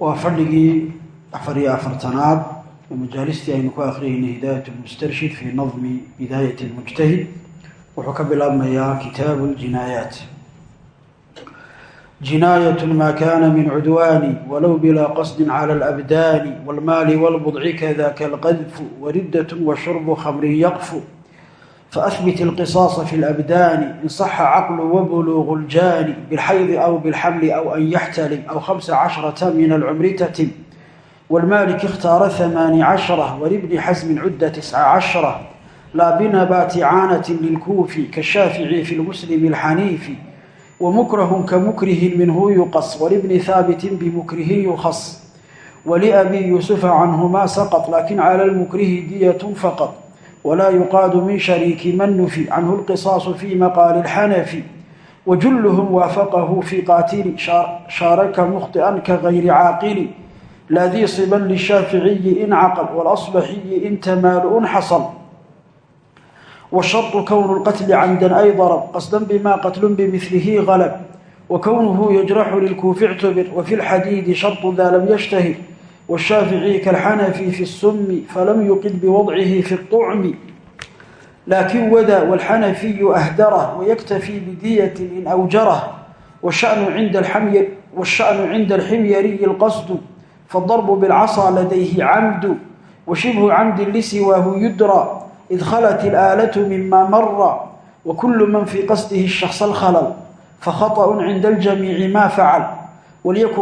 waa fadhigii afar iyo afartanaad oo majaalistii aynu ku akhriyaynay hidaayat lmustarshid fii nadmi bidaayat lmujtahid wuxuu ka bilaabmayaa kitaabu ljinaayaat جناية ما كان من عدوان ولو بلا قصد على الأبدان والمال والبضع كذاك القذف وردة وشرب خمر يقف فأثبت القصاص في الأبدان إن صح عقل وبلوغ الجان بالحيض أو بالحمل أو أن يحتلم أو خمس عشرة من العمر تتم والمالك اختار ثمان عشرة ولابن حزم عد تسع عشرة لا بنبات عانة للكوف كالشافعي في المسلم الحنيف ومكره كمكره منه يقص ولابن ثابت بمكره يخص ولأبي يوسف عنهما سقط لكن على المكره دية فقط ولا يقاد من شريك من نفي عنه القصاص في مقال الحنفي وجلهم وافقه في قاتل شارك مخطئا كغير عاقل لا ذي صبا للشافعي إن عقل والأصبحي إن تمال حصل والشرط كون القتل عمدا أي ضرب قصدا بما قتل بمثله غلب وكونه يجرح للكوف اعتبر وفي الحديد شرط ذا لم يشتهر والشافعي كالحنفي في السم فلم يقد بوضعه في الطعم لكن وذا والحنفي أهدره ويكتفي بدية إن أوجره والشأن عند الحمي والشأن عند الحميري القصد فالضرب بالعصا لديه عمد وشبه عمد لسواه يدرى إذ خلت الآلة مما مر وكل من في قصده الشخص الخلل فخطأ عند الجميع ما فعل وليك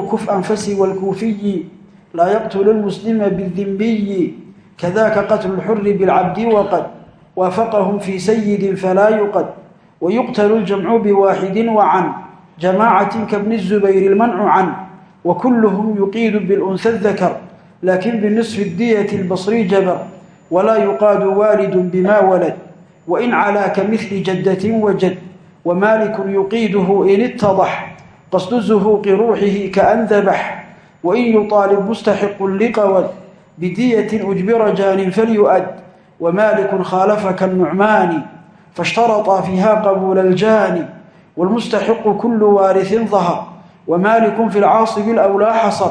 laa yaqtulu lmuslima bidimbiyi kadaka qatlu lxuri bilcabdi waqad waafaqahum fii sayidin falaa yuqad wayuqtalu ljamcu biwaaxidin wacan jamaacatin kabni zubayri lmancu can wakuluhum yuqiidu bilunha dakar laakin binisfi diyati lbasri jabar walaa yuqaadu waalidu bima walad wain calaa ka mili jaddatin wajad wamaaliku yuqiiduhu in ittadax qasdu zuhuuqi ruuxihi kaan dabax وإن يطالب مستحق لقود بدية أجبر جان فليؤد ومالك خالف كالنعمان فاشترط فيها قبول الجاني والمستحق كل وارث ظهر ومالك في العاصب الأولى حصر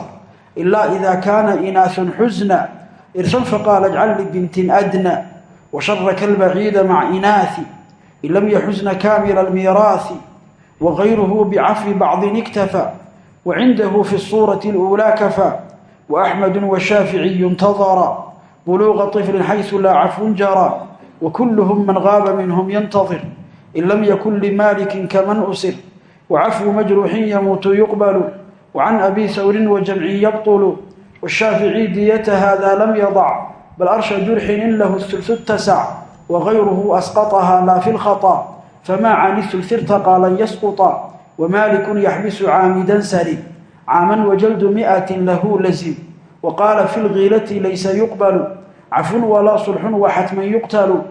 إلا إذا كان إناث حزنا إرسل فقال اجعل لبنت أدنى وشرك البعيد مع إناث إن لم يحزن كامل الميراث وغيره بعفو بعض اكتفى وعنده في الصورة الأولى كفى وأحمد والشافعي انتظر بلوغ طفل حيث لا عفو جرى وكلهم من غاب منهم ينتظر إن لم يكن لمالك كمن أسر وعفو مجروح يموت يقبل وعن أبي ثور وجمع يبطل والشافعي دية هذا لم يضع بل أرش جرح إن له الثلث اتسع وغيره أسقطها لا في الخطأ فما عن الثلث ارتقى لن يسقط ومالك يحبس عامدا سري عاما وجلد مئة له لزم وقال في الغيلة ليس يقبل عفو ولا صلح وحتما يقتل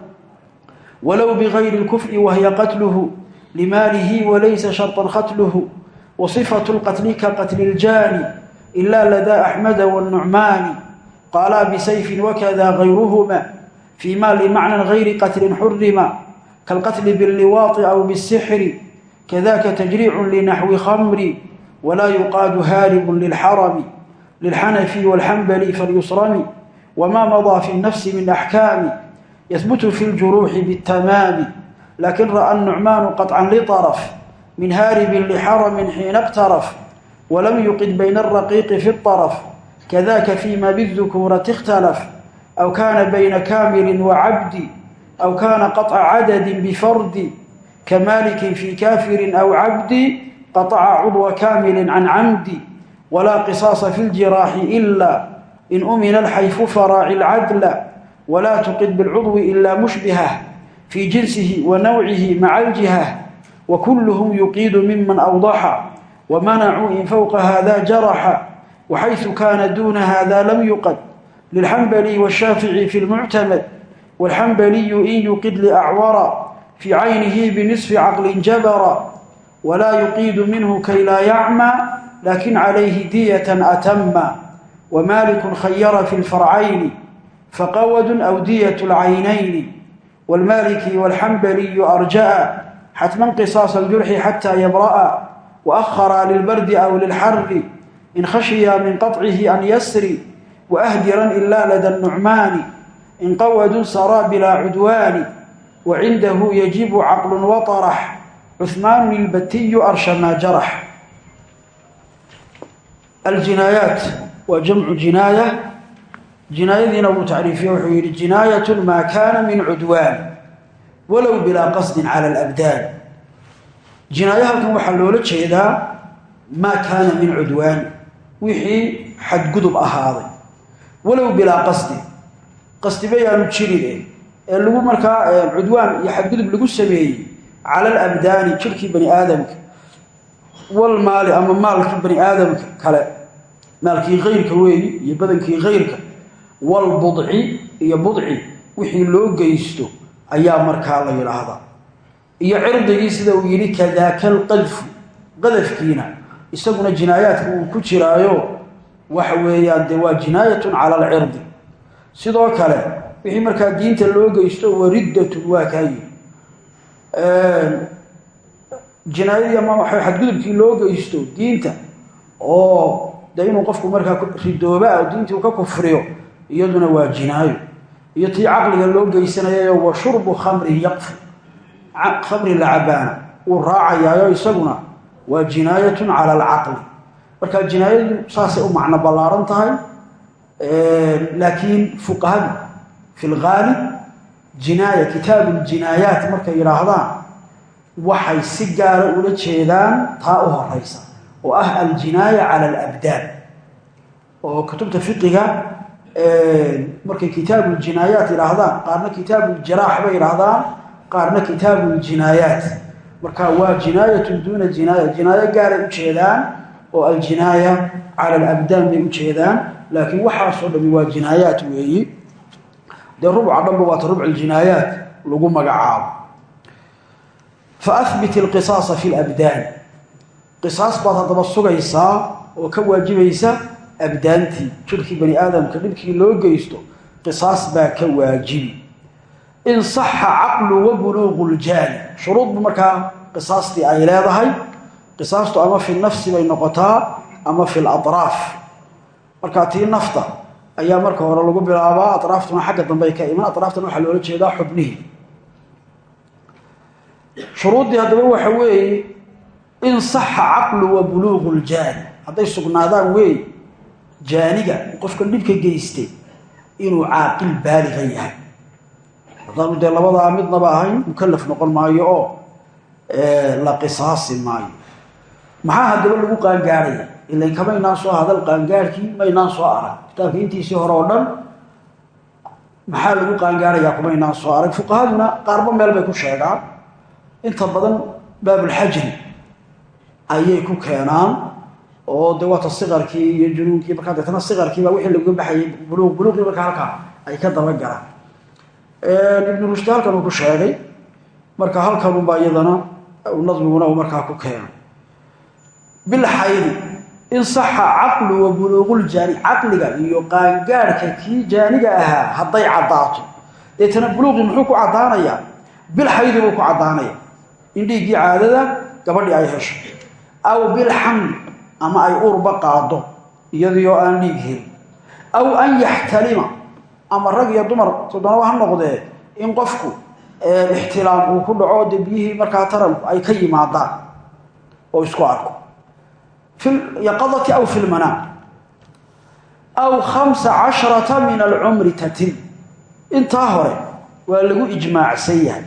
ولو بغير الكفر وهي قتله لماله وليس شرطا قتله وصفة القتل كقتل الجاني إلا لدى أحمد والنعمان قالا بسيف وكذا غيرهما فيما لمعنى غير قتل حرم كالقتل باللواط أو بالسحر كذاك تجريع لنحو خمر ولا يقاد هارب للحرم للحنفي والحنبلي فليصرم وما مضى في النفس من أحكام يثبت في الجروح بالتمام لكن رأى النعمان قطعا لطرف من هارب لحرم حين اقترف ولم يقد بين الرقيق في الطرف كذاك فيما بالذكورة اختلف أو كان بين كامل وعبد أو كان قطع kamaalikin fii kaafirin aw cabdi qaaca cudwa kaamilin can camdi walaa qisaasa fi ljiraaxi ila in umina alxayfu faraaci lcadla walaa tuqid bilcudwi ilaa mushbihah fii jinsihi wa nawcihi maca aljihah wa kulluhum yuqiidu miman awdaxa wamanacuu in fowqa hada jaraxa waxaysu kaana duuna hada lam yuqad lilxambali washaafici fi lmuctamad wاlxambaliyu in yuqid liacwara في عينه بنصف عقل جبر ولا يقيد منه كي لا يعمى لكن عليه دية أتم ومالك خير في الفرعين فقود أو دية العينين والمالكي والحنبلي أرجأ حتما قصاص الجرح حتى يبرأ وأخر للبرد أو للحر إن خشي من قطعه أن يسري وأهدرا إلا لدى النعمان إن قود سرى بلا عدوان وعنده يجب عقل وطرح عثمان البتي أرش ما جرح الجنايات وجمع جناية جناية أبو تعريفية وحوير جناية ما كان من عدوان ولو بلا قصد على الأبدان جناية هلكم وحلولة شيدا ما كان من عدوان وحي حد قدب أهاضي ولو بلا قصد قصد بيان ee lagu markaa cudwaan iyo xadgudub lagu sameeyey cala alabdaani jirhkii bani aadamka walmaali ama maalkii bani aadamka kale maalkii kayrka weeyi iyo badankii kayrka walbudci iyo budci wixii loo geysto ayaa markaa la yidhaahdaa iyo cirdigii sida uu yidhi kadaaka alqadfu qadafkiina isaguna jinaayaadka uu ku jiraayo waxa weeyaan dee waa jinaayatun cala alcirdi sidoo kale wixii markaa diinta loo geysto wariddatun waa kaa yidhi jinaayadii ama xadgudubkii loo geysto diinta oo dee inuu qofku markaa ridooba oo diintii uu ka kufriyo iyaduna waa jinaayo. Iyo tii caqliga loo geysanayayo wa shurbu khamrin yaqfi khamri la cabaana. Uu raacayaayo isaguna waa jinaayatun cala alcaqli marka jinaayadu saasay u macno ballaaran tahay laakiin fuqahadu fi lghaalib jinaaya kitaabu ljinaayaat markay yidhaahdaan waxay si gaara ula jeedaan taa u horeysa oo ah aljinaaya cala alabdaan oo kutubta fiqiga markay kitaabu ljinaayaat yidhaahdaan qaarna kitaabu ljiraax bay yidhaahdaan qaarna kitaabu ljinaayaat marka waa jinaayatun duuna jinaaya jinaayo gaaray u jeedaan oo aljinaaya cala alabdaan bay u jeedaan laakiin waxaasoo dhami waa jinaayaat weeyi dee rubca dhanba waata rubc ljinaayaat lagu magacaabo. Faahbit alqisaasa fi labdaan qisaas baad haddaba sugaysaa oo ka waajibaysa abdaantii jirkii bani aadamka dhibkii loo geysto qisaas baa ka waajibi. In saxa caqlu wa buluuqu ljaani shuruudbu markaa qisaastii ay leedahay qisaastu ama fi nafsi bay noqotaa ama fi latraaf markaa tii nafta ayaa marka hore lagu bilaabaa atraaftuna xagga dambey ka iman atraaftana waxaa loola jeedaa xubnihii. Shuruuddii haddaba waxa weeye in saxa caqlu wa buluuqu ljaani hadday sugnaadaan weey jaaniga qofka dhibka geystay inuu caaqil baaliga yahay. Haddaanu dee labadaa midnaba ahayn mukalaf noqon maayo oo la qisaasi maayo. Maxaa haddaba lagu qaangaarhaya ilan kamaynaan soo hadal qaangaarhkii maynaan soo arag. Kitaabka intiisii hore oo dhan maxaa lagu qaangaarayaa kumaynaan soo arag? Fuqahaduna qaarba meel bay ku sheegaan. Inta badan baabulxajri ayay ku keenaan. Oo de waata iyo junuunkii markaa deetana sikarkiibaa wixii laga baxayay buluuq buluuqii markaa halkaa ay ka daba galaan. Ibnu rushdi halkan uu ku sheegay. Marka halkanunbaa iyadana nadmiguna uu markaa ku keenay. Bilxaydi in saxa caqlu wa buluuquljaani caqliga iyo qaangaadhka kii jaaniga ahaa hadday caddaato. Deetana buluuqii muxuu ku caddaanayaa bilxaydi buu ku caddaanaya. In dhiiggii caadada gabadhii ay hesho. Aw bilxamli ama ay urba qaado iyadii oo aan dhiig helin. Aw an yaxtalima ama rag iyo dumar soddonaba ha noqdee in qofku ixtilaam uu ku dhaco dee biyihii markaa taranku ay ka yimaadaan. Oo isku arko fi lyaqadati aw fi lmanaam aw khamsa casharata min alcumri tatim intaa hore waa lagu ijmaacsan yahay.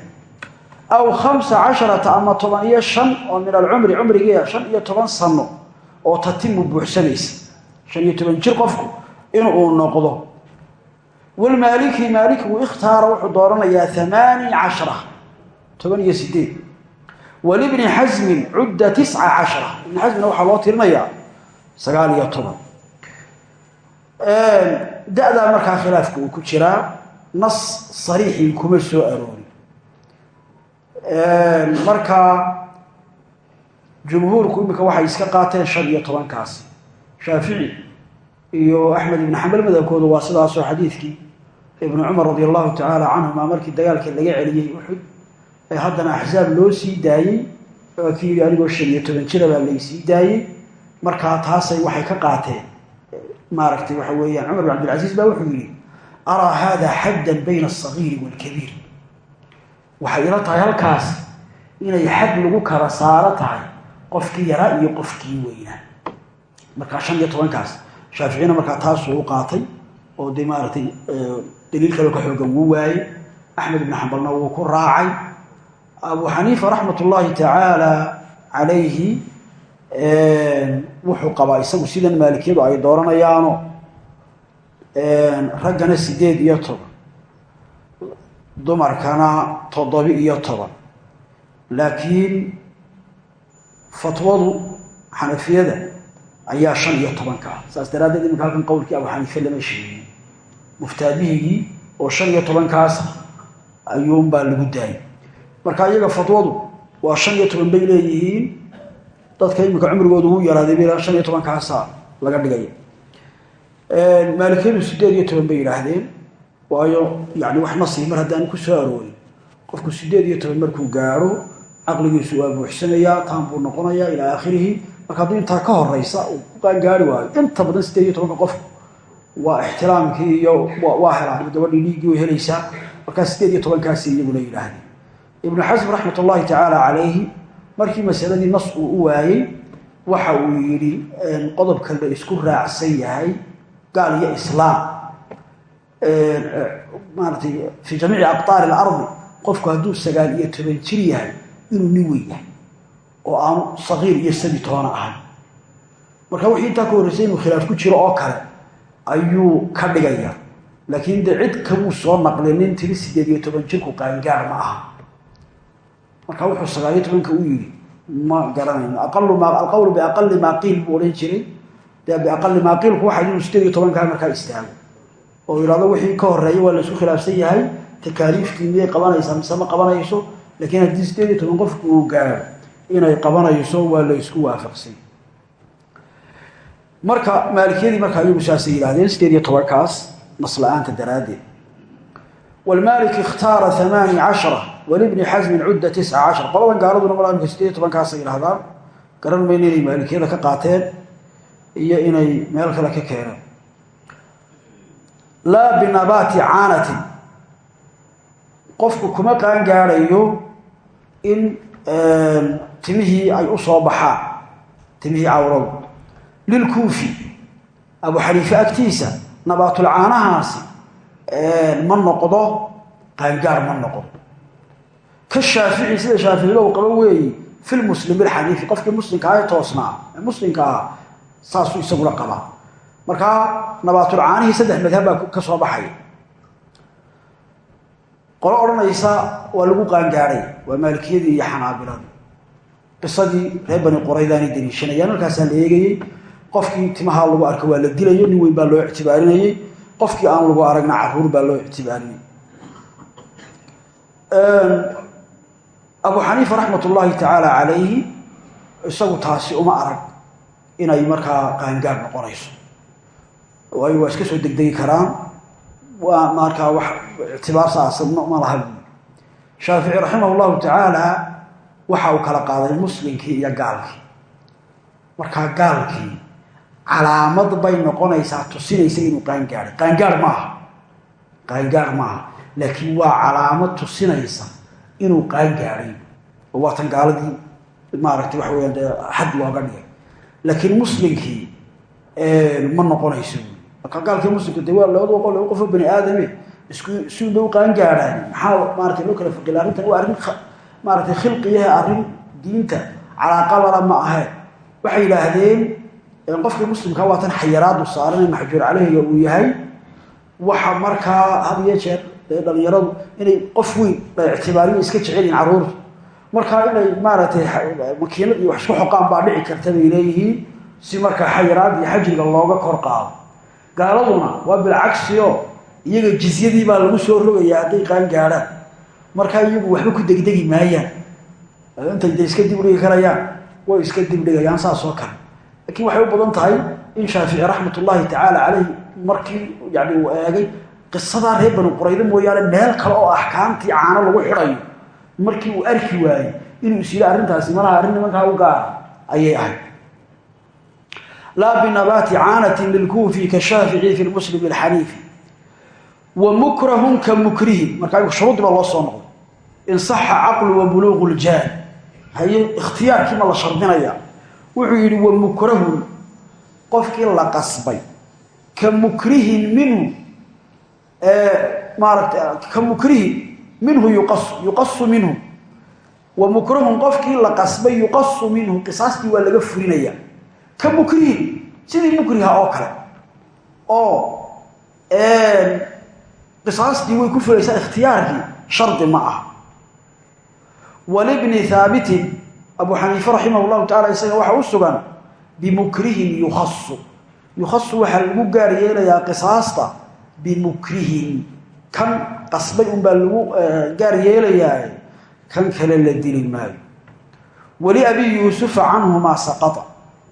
Aw khamsa casharata ama toban iyo shan oo min alcumri cumrigiia shan iyo toban sano oo tatimu buuxsanaysa. Shan iyo toban jir qofku inuu noqdo. Walmaaliki maaliki uu ikhtaara wuxuu dooranayaa amaani cashara toban sideed walibni xasmin cudda tisca cashara ibni xasmina waxaa loo tirinayaa sagaal iyo toban. Da-daa markaa khilaafka uu ku jiraa nas sariixii kuma soo aroori markaa jumhuurku imika waxay iska qaateen shan iyo tobankaasi. Shaafici iyo axmed ibn xambal madabkooda waa sidaasoo xadiidkii ibnu cumar radi allahu tacaala canhuma markii dagaalkii laga celiyey uxud ee haddana axsaab loo sii daayey waa kii anigoo shan iyo toban jira baa laysii daayey markaa taasay waxay ka qaateen. Maaragtay waxa weeyaan cumar bin cabdilcasiis baa wuxuu yidhi araa hada xaddan bayna asagiiri waalkabiir waxay ila tahay halkaas inay xad lagu kala saaro tahay qofkii yaraa iyo qofkii weynaa markaa shan iyo tobankaas shaaficina markaa taasuu u qaatay oo dee maaragtay daliil kaloo ka xoogan wuu waayey. Axmed ibn xambalna wuu ku raacay abu xaniifa raxmat ullaahi tacaala calayhi wuxuu qabaa isagu sidan maalikiyadu ay dooranayaano raggana sideed iyo toban dumarkana toddobi iyo toban. Laakiin fatwadu xanafiyada ayaa shan iyo tobanka ah. Saas daraaddeed iminka halkan qowlkii abu xaniife lama sheegin. Muftaabihigii oo shan iyo tobankaasa ayuunbaa lagu daayay marka iyaga fatwadu waa shan iyo toban bay leeyihiin. Dadka iminka cumrigoodu uu yaraaday ba shan iyo tobankaasa laga dhigaya maalikiyadu sideed iyo toban bay yidhaahdeen. Waayo yani wax nasii mar ku soo qofku sideed iyo toban markuu gaaro caqligiisu waa buuxsanayaa taan buu noqonayaa aakhirihi. Marka hadduu intaa ka horeysa qaangaari waayo. Inta badan sideed iyo waa ixtiraamkii waa helaan gabadhii dhiiggii way helaysaa. Markaa sideed iyo tobankaasi iyaguna yidhaahdeen ibnu xasm raxmat ullaahi tacaala calayhi markii masaladii nas uu u waayey waxa uu yidhi qodobka la isku raacsan yahay gaal iyo islaam. Maaratay fii jamiici aqtaari alardi qofku hadduu sagaal iyo toban jir yahay inuu nin weyn yahay oo aanu sagiir iyo sabi toona ahay. Marka wixii intaa ka horreysay inuu khilaaf ku jiro oo kale ayuu ka dhigaya. Laakiin de cid kamuu soo naqlinin tiri sideed iyo toban jirku qaangaar ma aha marka wuxuu sagaal iyo tobanka u yidhi ma garanayno alqawlu biaqali maa qiil buu odhan jiray. Dee biaqali maa qiilku waxa inuu sideed iyo markaa istaago. Oo yidhahdo wixii ka horreeya waa la isku khilaafsan yahay takaaliiftii miyay qabanaysaa mise ma qabanayso laakiin haddii sideed iyo toban uu gaaro inay qabanayso waa la isku waafaqsay marka maalikiyadii markaa iyagu saasay yidhahdeen sideed iyo tobankaas nasla-aanta daraaddeed. Wlmaalik ikhtaara amaani cashara walibni xasmin cudda tisca cashar qoladan gaaladuna malaa sideed iyo tobankaasay yidhahdaan garan mayna inay maalikiyada ka qaateen iyo inay meel kale ka keeneen. Laa binabaati caanatin qofku kuma qaan gaadhayo in timihii ay u soo baxaan timihii cawradu lilkuufi abu xaniife agtiisa nabaatulcaanahaasi ma noqdo qaangaar ma noqdo ka shaafici sida shaaficida u qaba weeye fi lmuslimi alxaniifi qofkii muslimka ah ee toosnaa ee muslimka ah saasuu isagula qabaa markaa nabaatulcaanihii saddex madhab baa ka soo baxaya qolo odhanaysa waa lagu qaangaaday waa maalikiyadii iyo xanaabiladii qisadii reer bani qoraydaanay daliishanayaan markaasaa la eegayey qofkii timaha lagu arka waa la dilayo nin weyn baa loo ictibaarinayey qofkii aan lagu aragna carruur baa abu xaniifa raxmat ullaahi tacaala calayhi isagu taasi uma arag inay markaa qaangaar noqonayso. Waayo waa iska soo degdegi karaan. Waa markaa wax ictibaar ma laha. Buui shaafici raximah llahu tacaala waxa uu kala qaaday muslimkii iyo gaalkii. Markaa gaalkii calaamad bay noqonaysaa tusinaysa inuu qaangaaray qaangaar maaha. Qaangaar maaha. Laakiin waa calaamad tusinaysa inuu qaangaaray oo waatan gaaladii maaragtay waxa weyaan dee xad looga dhigay. Laakiin muslimkii ma noqonayso. Marka gaalkii muslimka de waa labada qol laba qofoo bani aadame isku siunbay u qaangaaraan maxaa maarata loo kala foqila arrintan waa arrin maaratay khilqiyahe arrin diinta calaaqalala ma ahayn waxay yidhaahdeen qofkii muslimka waatan xayaraadu saaran maxjuur caleyhiga uu yahay. Waxa markaa had iyo jeer dee dhalinyaradu inay qof weyn ictibaariyo iska jecelyihin carruurta markaa inay maaragtay makiinad iyo wax isku xoqaan baa dhici karta bay leeyihiin si markaa xayiraad iyo xajriga looga kor qaado. Gaaladuna waa bilcagsio iyaga jizyadii baa lagu soo rogayaa hadday qaan gaadhaan markaa iyagu waxba ku degdegi maayaan. Intay de iska dibdhigi karayaan way iska dibdhigayaan saas oo kale. Laakiin waxay u badan tahay in shaafici raxmat ullaahi tacaala caleyh markii yani uu eegay qisadaa reer banu quraydo mooyaane meel kale oo axkaamtii caano lagu xidhayo. Markii uu arki waayey inuu is yidhi arrintaasi malaha arrin nimankaa u gaara ayay ahayd. Laa binabaati caanatin lilkuufi kashaafici fi lmuslim alxaniifi wa mukrahun ka mukrihi. Markaa shuruudii baa loo soo noqday. In saxa caqlu wa buluuqu ljaani haye ikhtiyaarkii ma la shardinaya. Wuxuu yidhi wa mukrahun qofkii la qasbay. Ka mukrihin minhu maarata ka mukrihin minhu yuqasu yuqasu minhu. Wa mukrahun qofkii la qasbay yuqasu minhu. Qisaastii waa laga furinaya. Ka mukrihin sidii mukriha oo kale. Oo qisaastii way ku fulaysaa ikhtiyaarkii shardi ma ah walibni haabitin abu xaniife raximah llahu tacala isaga waxaa u sugan bimukrihin yukhasu yukhasu waxaa lagu gaar yeelayaa qisaasta bimukrihin kan qasbay unbaa lagu gaar yeelayaa kan kale la dili maayo wali abi yuusufa canhumaa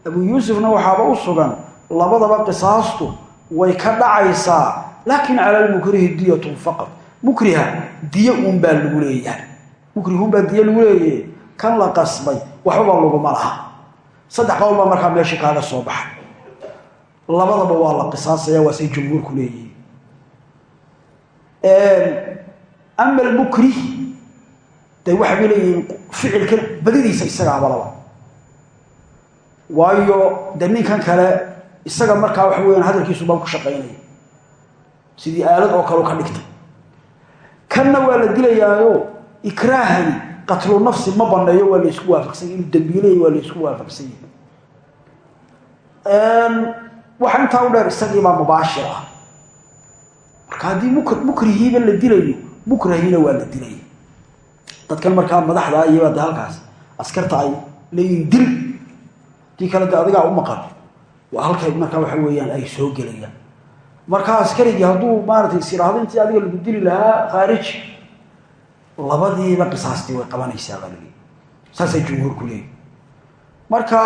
abu yuusufna waxaaba u sugan labadaba qisaastu way ka dhacaysaa laakin cala lmukrihi diyatun faqad mukriha diyo unbaa lagu leeyahay mukrihunbaa diyo lagu leeyahay kan la qasbay waxbaba laguma laha saddex qowl baa markaa meesha kaaga soo baxay labadaba waa la qisaasaya waa say jumhuurku leeyihiin ama almukrih de waxay leeyihiin ficilkan badidiisa isagaaba laba waayo de ninkan kale isaga markaa waxa weyaan hadalkiisu baan ku shaqaynaya sidii aalad oo kale ka dhigtay. Kanna waa la dilayaayo ikraahani qatlu nafsi ma baneeyo waa la isku waafaqsanya inuu dambiileya waa la isku waafaqsanya waxa intaa u dheer isagiibaa mubaashir ah marka haddii muk mukrihiiba la dilayo mukrahiina waa la dilaya dadkan markaa madaxda iyobaa de halkaas askarta ay leeyihiin dil. Dii kale de u maqan. Waa halkay markaa waxa weeyaan ay soo gelayaan. Markaa askarigii hadduu maaratay is adiga lagu dili lahaa khaariji labadiiba qisaastii way qabanaysaa laleeyi saasay jumhuurku leeyihi marka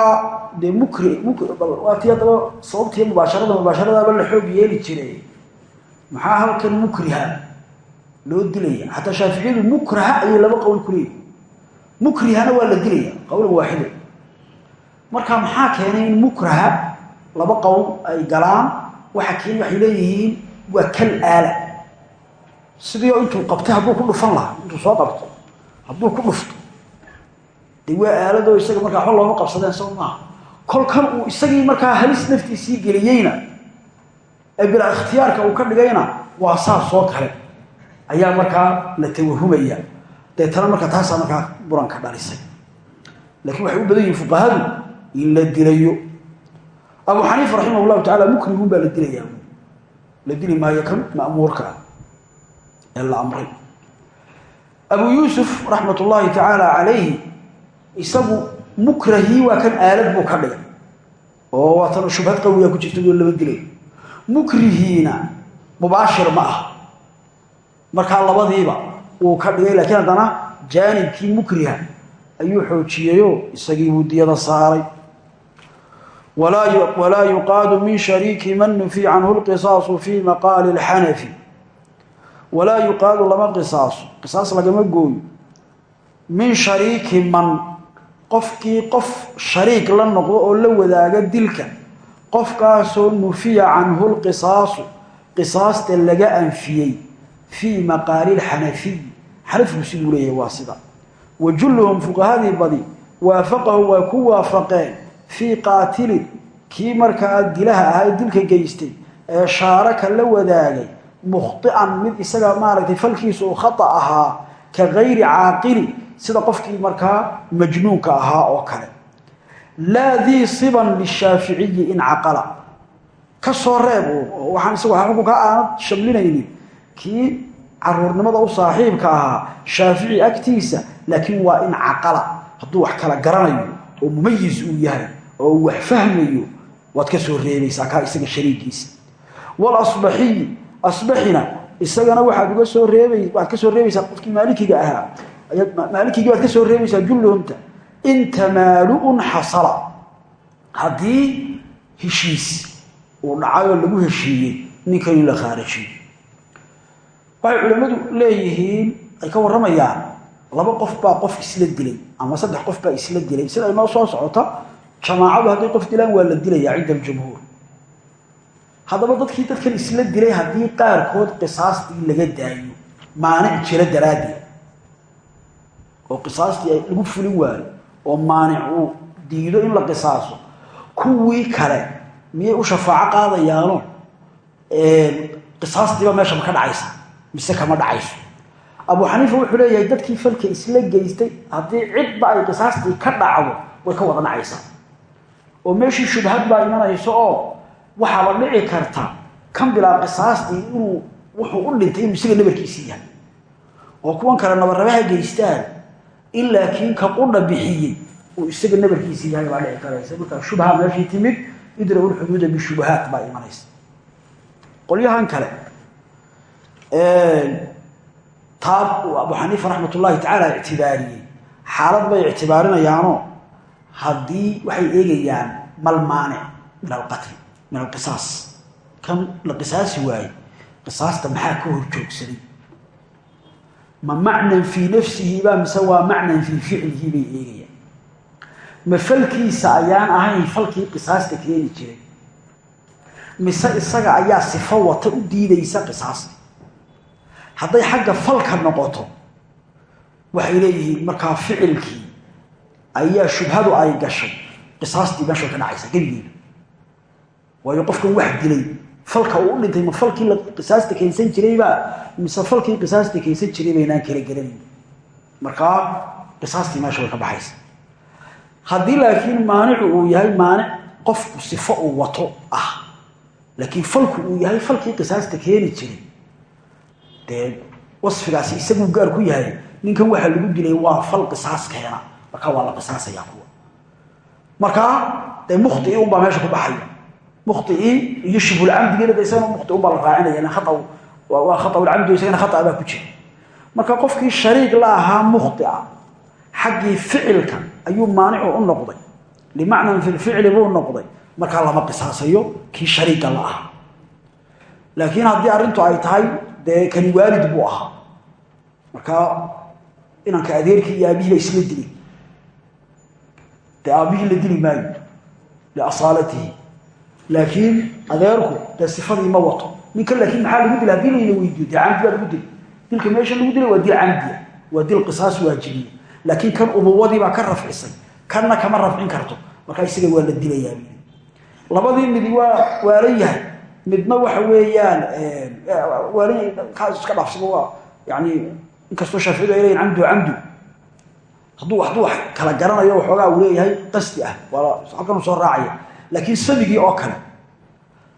dee mukri mwaati haddaba sababtii mubaasharada mubaasharadaaba la xoog yeeli jiray maxaa halkan mukriha loo dilaya xataa shaaficiyadu mukraha ayay laba qowl ku leeyihi mukrihana waa la dilaya qowlan waaxida marka maxaa keenay in mukraha laba qowl ay galaan? Waxa keen waxay leeyihiin waa kal aala. Sidii oo intuu qabtay hadduu ku dhufan lahaa intuu soo qabto hadduu ku dhufto. De waa aaladoo isaga markaa waxba looma qabsadeen soo maaha. Kolkan uu isagii markaa halis naftiisii geliyeyna ee bilaa ikhtiyaarka uu ka dhigayna waa saas oo kale. Ayaa markaa la tawahumaya. Deetana markaa taasaa markaa buranka dhalisay. Laakiin waxay u badan yihiin fuqahadu in la dilayo. Abu xaniifa raximah llahu tacala mukrihun baa la dilayaa. La dili maayo kan ma'muurka ah ee la amray. Abu yuusuf raxmat ullaahi tacaala calayhi isagu mukrahii waa kan aalad buu ka dhigay. Oo waatan shubhad qawiya ku jirta mukrihiina mubaashir ma ah. Markaa labadiiba wuu ka dhigay laakiin haddana jaanibkii mukriha ayuu xoojiyeyoo isagii buu diyada saaray. Walaa yuqaadu min shariiki man nufi canhu lqisaasu fii maqaali lxanafi walaa yuqaadu lama qisaaso qisaas lagama gooyo. Min shariiki man qofkii qof shariik la noqdo oo la wadaaga dilka qofkaasoo nufiya canhu lqisaasu qisaasta laga anfiyey fii maqaali lxanafiy xanafigu siduu leeyahay waa sida. Wa julluhum fuqahadii badi waafaqahu waa ku waafaqeen fii qaatilin kii markaa dilaha ahaa dilka geystay ee shaaraka la wadaagay mukhti'an mid isaga maaragtay falkiisa uu khata ahaa ka gayri caaqili sida qofkii markaa majnuunka ahaa oo kale laa dii siban lishaaficiyi in caqala. Ka reeb waxaan isagu xukunka aanad shamlinaynin. Kii caruurnimada u saaxiibka ahaa shaafici agtiisa laakiin waa in caqala. Hadduu wax kala garanayo oo mumayis uu yahay oo wax fahmayo waad ka soo reebaysaa kaa isaga shariigiisa. Walaصbaxiyi asbaxina isagana waxaad uga soo reebay waad ka soo reebaysaa qofkii maalikiga ahaa. Ayaad maalikigii waad ka soo reebaysaa julluhumta in tamaalu'un xasala. Haddii heshiis uu dhacayoo lagu heshiiyey ninkan in la khaarajiyo waxay culimmadu leeyihiin ay ka warramayaan laba qof baa qof isla dilay ama saddex qof baa isla dilay. Sida inoo soo socota jamaacadu hadday qof dilaan waa la dilayaa cinda aljumhuur. Haddaba dadkii dadkan isla dilay haddii qaarkood qisaastii laga daayo maanic jira daraaddeed. Oo qisaastii lagu fulin waayo oo maanic uu diido in la qisaaso. Kuwii kale miyay u shafaaco qaadayaano? Qisaastiiba meeshaba ka dhacaysa mise kama dhacayso. Abu xaniifa wuxuu leeyahay dadkii falka isla geystay haddii cidba ay qisaastii ka dhacdo way ka wada dhacaysaa oo meeshii shubhad baa imanayso oo waxaaba dhici karta kan bilaa qisaastii inuu wuxuu u dhintay inuu isaga nabarkiisii yahay. Oo kuwan kale nabarabaha geystaan in laakiin ka qudha bixiyey uu isaga nabarkiisii yahay baa dhici karaysa markaa shubha meeshii timid idraw lxuduuda bishubahaat baa imanaysa. Qolyahan kale taab uu abu xaniifa raxmat ullaahi tacaala ictibaariyey. Xaalad bay ictibaarinayaanoo haddii waxay eegayaan mal maanic min alqatli min alqisaas. Kan la qisaasi waaye qisaasta maxaa ka hor joogsaday ma macnan fii nafsihi ba mise waa macnan fii ficlihi bay eegayaan. Ma falkiisa ayaan ahayn falkii qisaasta keeni jiray. Mise isaga ayaa sifo wata u diidaysa qisaasta hadday xagga falka noqoto waxay leeyihiin markaa ficilkii ayaa shubhadu ay gashay qisaastii meesha ka dhacaysa gebigeedu waayo qofkan wax dilay falka uu u dhintay ma falkii qisaasta keensan jirayba mise falkii qisaasta keensan jiray baynaan kala garanayn markaa qisaastii meesha way ka baxaysa. Haddii laakiin maanicu uu yahay maanic qofku sifo uu wato ah. Laakiin falku uu yahay falkii qisaasta keeni jiray. Dee wasfigaasi isaguu gaar ku yahay ninkan waxaa lagu dilay waa fal qisaas keena. Markaa waa la qisaasaya kuwa. Markaa dee mukhtii unbaa meesha ku baxaya mukhtii iyo shibulcamdigiina de isagana mukhti unbaa la raacinaya aa waa khaulcamdi isagana khata baa ku jira marka qofkii shariik la ahaa mukhtia xaggii ficilka ayuu maanicu u noqday limacnan fi lficli buu noqday markaa lama qisaasayo kii shariika la ahaa laakiin haddii arrintu ay tahay dee kani waalid buu ahaa markaa inanka adeerkii iyo aabihii ba isla dilay laakiin adeerku dee sifadii ma wato ninkan laakiin maxaa lagu dila haddii layna weydiyo dee camdi baa lagu dilay dilka meesha lagu dilay waa dil camdiya waa dil qisaas waajibiya laakiin kan ubuwadii baa ka rafcisay kanna kama rafcin karto. Markaa isaga waa la dilayaa. Labadii midi waa waalan yahay. Midna waxa weeyaan waalan kaas iska dhaafsado waa yani inkastoo shaaficiyadu ay leeyihiin camdu camdu. Hadduu wax kala garanayo waxoogaa uu leeyahay ah laakiin sabigii oo kale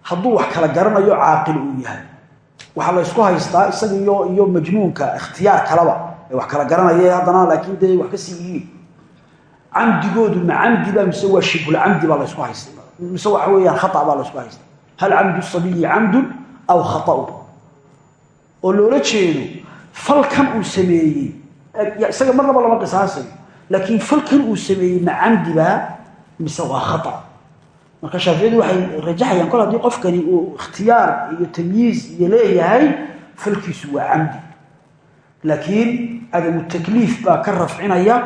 hadduu wax kala garanayo caaqil uu yahay. Waxaa la ysku haystaa isaga iyo majnuunka ikhtiyaar kaleba ee wax kala garanaya haddana laakiin dee wax ka sii yihiin camdigoodu ma camdiba mise waa shibulcamdi baa laysku haysta mise waxa weeyaan khata baa laysku haysta hal camdu sabiyi camdun aw khata'u oo loola jeedo falkan uu sameeyey isaga marnaba lama qisaasayo laakiin falkan uu sameeyey ma camdibaa mise waa khata marka shaaficiyadu waxay rajaxayaan kol haddii qofkani uu ikhtiyaar iyo tamyiiz iyo leeyahay falkiisu waa camdi. Laakiin adamu takliif baa ka rafcinaya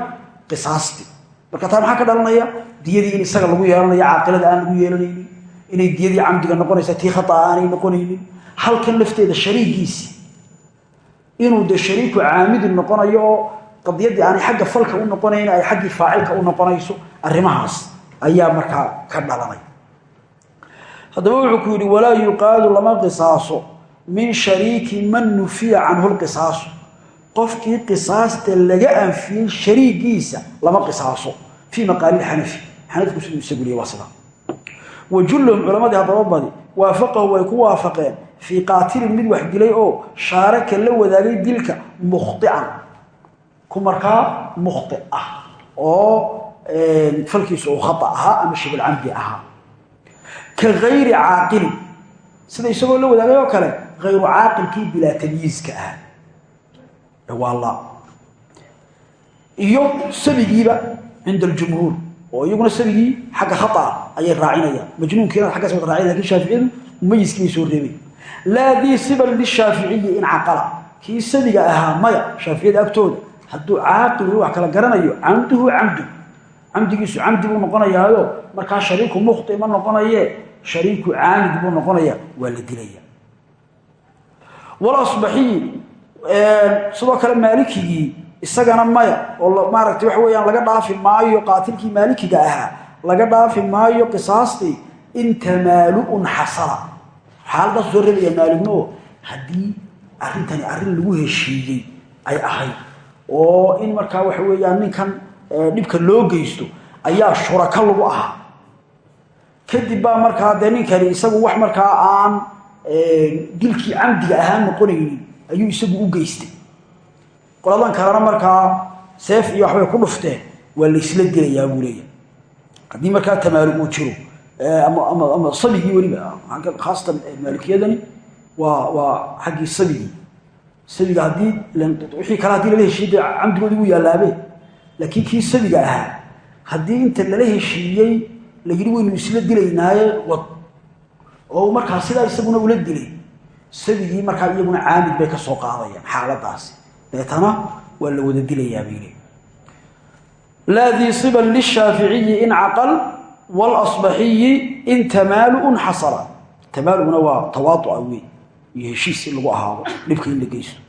qisaasti. Marka taa maxaa ka dhalanaya? Diyadii in isaga lagu yeelanayo caaqilada aan lagu yeelanaynin inay diyadii camdiga noqonaysa tii khataa aanay noqonaynin. Halkan lafteeda shariigiisi inuu de shariiku caamidi noqonayo oo qadiyadii aanay xagga falka u noqonayn ay xaggii faacilka u noqonayso arrimahaas ayaa markaa ka dhalanay. Haddaba wuxuu ku yidhi walaa yuqaadu lama qisaaso min shariiki man nufiya canhu lqisaasu. Qofkii qisaasta laga anfiyey shariigiisa lama qisaaso fii maqaali xanafi. Xanafku siduu isagu liya waa sidaa. Wa julluhum culammadii badi waafaqahu way ku waafaqeen fii qaatilin mid wax dilay oo shaaraka la wadaagay dilka mukhtican ku markaa ah oo falkiisu uu khata ahaa ama shibulcamdi ahaa. Ka gayri caaqilin sida isagoo la wadaagay oo kale hayru caaqilkii bilaa tamyiizka ah. Waa la iyo sabigiiba cinda aljumhuur oo iyaguna sabigii xagga khaaa ayay raacinayaan majnuunkiina aggaas wad raacinayan laakiin shaaficiyadu mumayiskii bay soo reebay laa dii siban lishaaficiyi in caqala. Kii sabiga ahaa maya shaaficiyada agtooda hadduu caaqil wax kala garanayo camduhu camdu camdigiisu camdi buu noqonayaayo markaa shariiku mukhti ma noqonaye shariiku caamid buu noqonaya waa la dilaya. Walasbaxiyi sidoo kale maalikigii isagana maya oo maaragtay waxa weyaan laga dhaafi maayo qaatilkii maalikiga ahaa laga dhaafi maayo qisaastii in tamaalu'un xasala. Xaaladaas soo reebaya maaligno haddii arrintani arrin lagu heshiiyey ay ahayd oo in markaa waxa weeyaan ninkan dhibka loo geysto ayaa shuraka lagu ahaa. Kadib baa markaa dee ninkani isagu wax markaa aan dilkii camdiga ahaan noqonaynin ayuu isagu u geystay. Qoladan kalena markaa seef iyo waxbay ku dhufteen waa laysla dilayaa buu leeyahay. Haddii markaa tamaalug uu jiro ama sabigii weliba khaasatan maalikiyadani waa waa xaggii sabigii. Sabiga haddii wixii kale haddii lala heshiiyey dee yaallaabe laakiin kii sabiga ahaa haddii inta lala heshiiyey la yidhi waynu isla dilaynaaye wad oo markaa sidaa isaguna ula dilay sabigii markaa iyaguna caamid bay ka soo qaadayaan xaaladaasi. Deetana waa la wada dilayaa bayli laa dii siban lishaaficiyi in caqal walasbaxiyi in tamaaluun xasala. Tamaaluguna waa tawaaduca wey iyo heshiis in lagu ahaado dhibka in la geysto.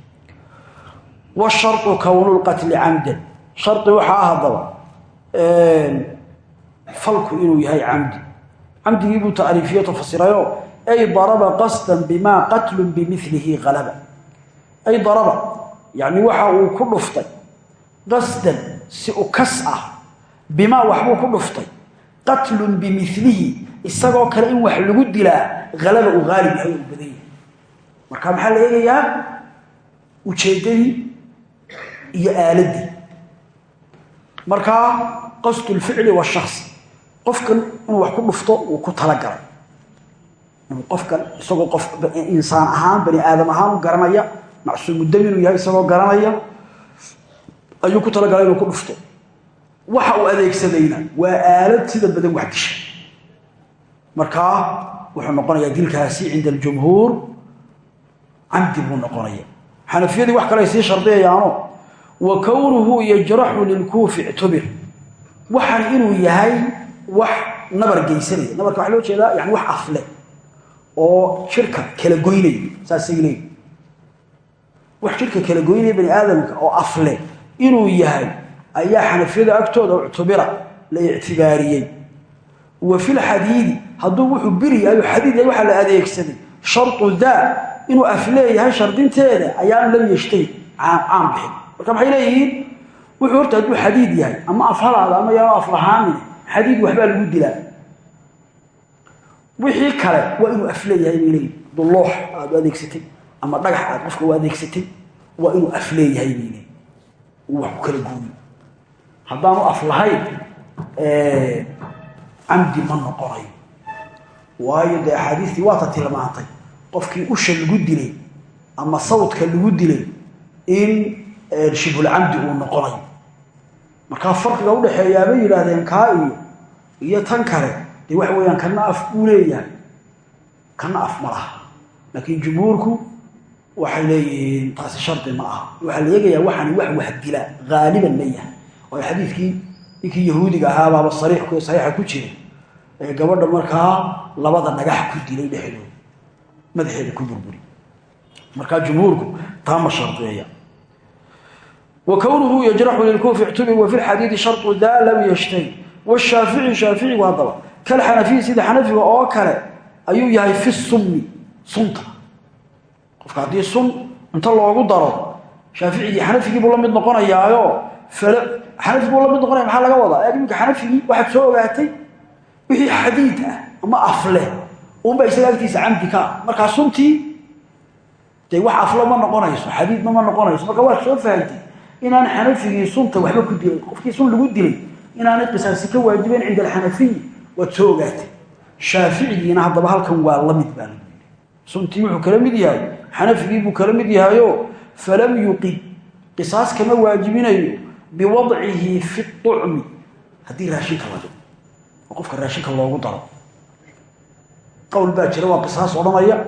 Washarطu kownu lqatli camdan shardi waxaa ah haddaba falku inuu yahay camdi. Camdigii buu tacriifiyato fasirayo ay daraba qasdan bimaa qatlun bimilihi halaba ay daraba yacni waxa uu ku dhuftay qasdan si u kas ah bimaa waxbuu ku dhuftay qatlun bimilihi isagoo kale in wax lagu dilaa halaba uu haalib yahay uu badan yahay. Marka maxaa la eegayaa? Ujeeddadii iyo aaladii markaa qasdu lficli washasi qofkan inuu wax ku dhufto uu ku talagalay qofkan isagoo qof insaan ahaan bani aadam ahaan garanaya macsuumudam inuu yahay isagoo garanaya ayuu ku talagalay inuu ku dhufto. Waxa uu adeegsadayna waa aalad sida badan wax disha markaa wuxuu noqonayaa dilkaasi cinda aljumhuur camdi buu noqonaya xanafiyadii wax kale ay sii shardiyayaano wa kownuhu yajraxu lilkuufi ictubir waxan inuu yahay wax nabar geysanaya. Nabarka waxaa loo jeedaa yani wax afle oo jirka kala goynaya. Saasay leeyi wax jirka kala goynaya bani aadamka oo afle inuu yahay ayaa xanafiyada agtooda uctubira la ictibaariyey. Wa fi lxadiidi hadduu wuxuu biri yahay xadiid yahay waxaa la adeegsaday sharطu daa inuu af leeyahay shardinteeda ayaan lam bixin marka maxay leeyihiin? Wuxuu horta hadduu xadiid yahay ama afhalaada ama yaano aflahaanin xadiid waxbaa lagu dilaa. Wixii kale waa inuu af leeyahay bay leeyihiin hadduu aad u adeegsatay ama dhagax aad qofka u adeegsatay waa inuu af leeyahay bay leeyihiin uu wax ku kala guuyo haddaanu af camdi ma noqonayo waayo dee axaadiistii waata tilmaantay qofkii usha lagu dilay ama sawdka lagu dilay in shibulcamdi uu noqonayo markaa farqiga udhaxeeyaa bay yidhaahdeen kaa iyo iyo tan kale. Dee waxa weeyaan kana af buu leeyahay kana af ma laha. Laakiin jumhuurku waxay leeyihiin taasi shardi ma aha. Waxaa la eegayaa waxaani wax wax dila haaliban ma yahay. Oo xadiidkii ninkii yahuudiga ahaabaaba sariix saxiixa ku jira ee gabadha markaa labada dhagax ku dilay dhexdooda madaxeeda ku burburi. Markaa jumhuurku taa ma shardiyeeya wa kownuhu yajraxu lilkuufi ictubir wa fi lxadiidi sharطu daa lam yashtay washaafici shaaficigu haddaba kalxanafiyi sida xanafiga oo kale ayuu yahay fi summi sunta qofka haddii sun inta loogu daro shaaficigii xanafigii buu la mid noqonayaayo xanafi buu la mid noqonaya maxaa laga wadaa iminka xanafigii waxaad soo ogaatay wixii xadiid ah ama afle unba isaga agtiisa camdi ka ah markaa suntii dee wax afle ma noqonayso xadiidna ma noqonayso inaan xanafigii sunta waxba ku dilay qofkii sun lagu dilay inaanay qisaasi ka waajibayn cinda alxanafiyi waad soo ogaatay. Shaaficigiina haddaba halkan waa la mid baa suntii wuxuu kala mid yahay xanafigii buu kala mid yahayo falam yuqid qisaas kama waajibinayo biwadcihi fi ucmi haddii raashinka lago oo qofka raashinka loogu daro qowl baa jira waa qisaas odhanaya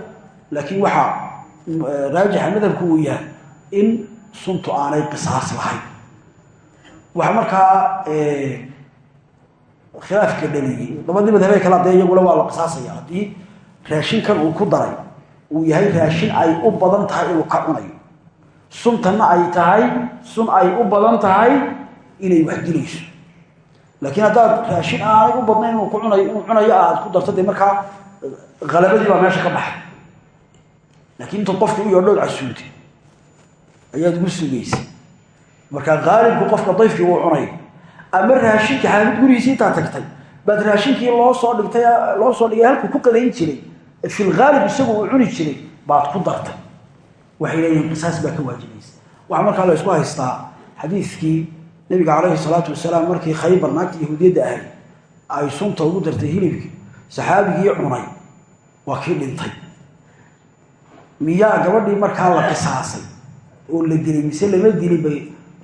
laakiin waxaa raajixa madhabku uu yahay in suntu aanay qisaas lahayn. Waxaa markaa khilaafka dhaliyey labadii madhabee kale dee iyaguna waa la qisaasaya haddii raashinkan uu ku daray uu yahay raashin ay u badan tahay inuu ka cunayo. Suntanna ay tahay sun ay u badan tahay inay wax dilayso laakiin haddaad raashin aanay u badnayn inuu ku cunayo inuu cunayo aad ku darto markaa halabadii baa meesha ka baxay. Laakiin intaad qofka u yeedhood casuuntay ayaad ugu sugaysay markaa haalibku qofka dayfkii uu cunayo ama raashinkii xaamid gurigiisii intaa tagtay. Baad raashinkii loo soo dhigtay loo soo dhigay halkuu ku qadayn jiray. Filhaalib isagu uu cuni jiray baad ku dartay. Waxay leeyihiin qisaas baa ka waajibaysa waxaa markaa la isku haystaa xadiidkii nabiga calayhi salaatu wasalaam markii khaybar naagta yahuudiyadda ahayd ay sunta ugu dartay hilibkii saxaabigii cunay. Waa kii dhintay. Miyaa gabadhii markaa la qisaasay oo la dilay mise lama dilin bay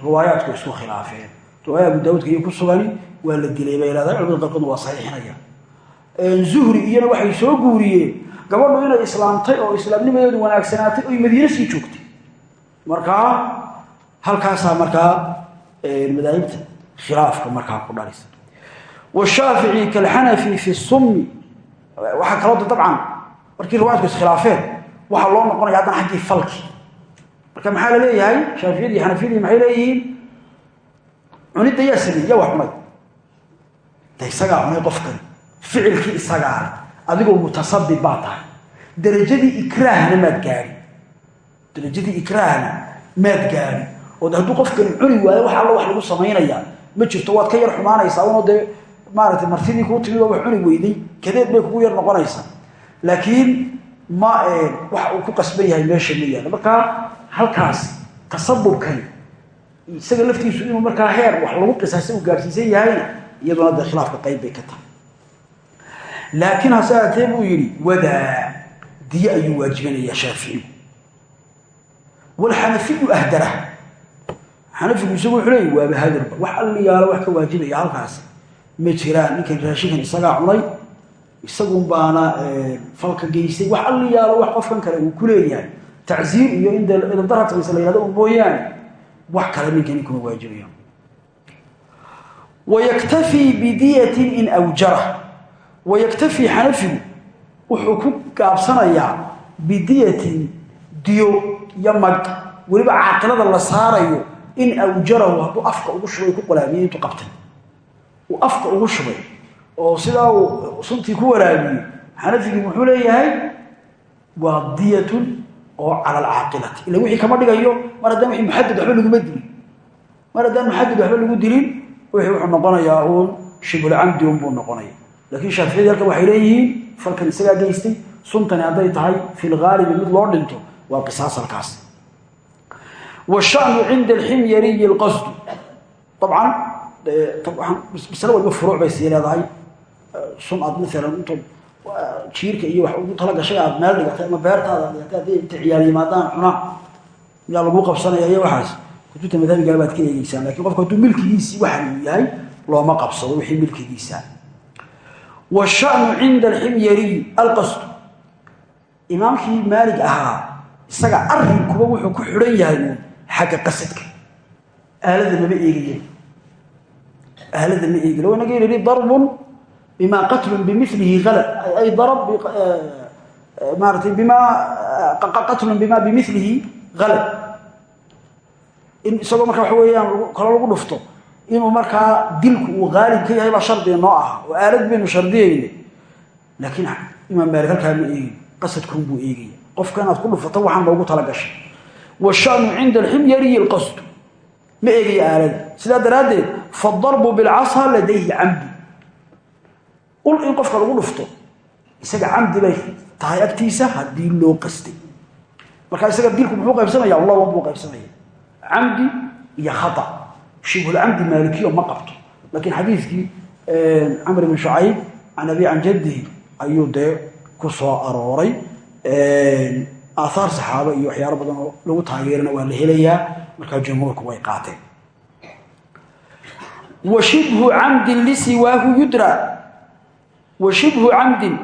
riwaayaadku isku khilaafeen. Riwaaya abu daawudka iyo ku sugani waa la dilay bay ihahdaa culimada qaarkoodna waa saxiixinaya. Zuhri iyana waxay soo guuriyeen gabadhu inay islaamtay oo islaamnimadeedu wanaagsanaatay oy madiine sii joogtay. Markaa halkaasaa markaa madaahibta khilaafka markaa ku dhalisa washaafici kalxanafi fi summi. Waxaa kaloo da dabcan markii riwaayadku iskhilaafeen waxaa loo noqonaya haddana xaggii falki marka maxaa la leeyahay? Shaaficiyadii xanafiyadii maxay leeyihiin? Cunidda yaa sameeyey yaa wax cunay de isagaa cunay qofkani ficilkii isagaa adigoo mutasabib baa tahay. Darajadii ikraahna maad gaadhi darajadii ikraahna maad gaadhi oo hadduu qofkani cuni waayo wax alla wax lagu samaynayaa ma jirto waad ka yar xumaanaysaa. Unoo dee maaragtay martidii kuu timid oo wax cuni weyday kadeed bay kugu yar noqonaysaa. Laakiin ma waxa uu ku qasban yahay meesha ma yaalo markaa halkaas tasabubkani isaga laftiisu inuu markaa heer wax lagu qisaasa uu gaadhsiisan yahayna iyaduna dee khilaafka qayb bay ka tahay. Laakiin hase aatee buu yidhi wadaa diye ayuu waajibinayaa shaaficigu walxanafiyu ahdara. Xanafigu isagu wuxuu leeyay waaba hadarba wax alli yaalo wax ka waajibaya halkaas. Ma jiraan ninkan raashinkan isagaa cunay isagun baana falka geystay wax alli yaalo wax qofkan kale uu ku leeyahay tacsiir iyo in dee idabdarhataysa la yihahdo un mooyaane wax kale ninkani kuma waajibayo wayaktafii bidiyatin in awjara wayaktafii xanafigu wuxuu ku gaabsanayaa bidiyatin diyo iyo mag weliba caaqilada la saarayo in awjarahu hadduu afka ugu shubay ku qolaamiyey intuu qabtay uu afka ugu shubay oo sidaa uu suntii ku waraabiyey xanafigii muxuu leeyahay waa oo cala alcaaqilati ila wixii kama dhigayo mar haddaan wii muxadad waxba laguma dilin mar haddaan muxadad waxba lagu dilin wixii wuxuu noqonayaa uun shibulcamdi unbuu noqonaya laakiin shaaficiyadii halkan waxay leeyihiin falkan isagaa geystay suntani hadday tahay fi lgaalibi mid loo dhinto waa qisaas halkaas washanu cinda alximyariyi alqasdu dabcan masale waliba furuuc bay sii leedahay sun aad maalan intood jiirka iyo wax ugu tala gashay aad meel dhigatay ama beertaada dhigatay inta ciyaal yimaadaan cunaa miyaa lagu qabsanaya iyo waxaas. Kutubta madhabigaa baad ka eegeysaan laakiin qofku hadduu milkigiisii waxan uu yahay looma qabsado wixii milkigiisa. Washanu cinda alximyariyi alqasdu imaamkii maalig ahaa isaga arrinkuba wuxuu ku xidhan yahay uun xagga qasadka. Aalada lama eegayo aalada ma yidhi darbun alab ay darab maaratay bima bimilihi halab in isagoo markaa waxa weeyaan kalo lagu dhufto inuu markaa dilku uu haalib ka yahay baa shardiga noo aha oo aalad baynu shardiyayna laakiin imaam maalik halkaa ma eegin qasadkuunbuu eegaya qofka inaad ku dhufato waxaan loogu talagashay washanu cinda alximyariyi alqasdu ma eegaya aalada sidaa daraaddeed fadarbu bilcasa ladayhi camdi ul in qofka lagu dhufto isaga camdi bay tahay agtiisa haddii loo qastay markaa isaga dilku muxuu qaybsamaya laban buu qaybsamaya camdi iyo khata shibhulcamdi maalikiyo ma qabto. Laakiin xadiidkii camr ibn shucayb can abi can jaddihi ayuu dee ku soo arooray. Aaaar saxaaba iyo waxyaalo badan oo lagu taageerana waa la helayaa. Markaa jumhuurku way qaateen. Wa shibhu camdin lisiwaahu yudra wa shibhu camdin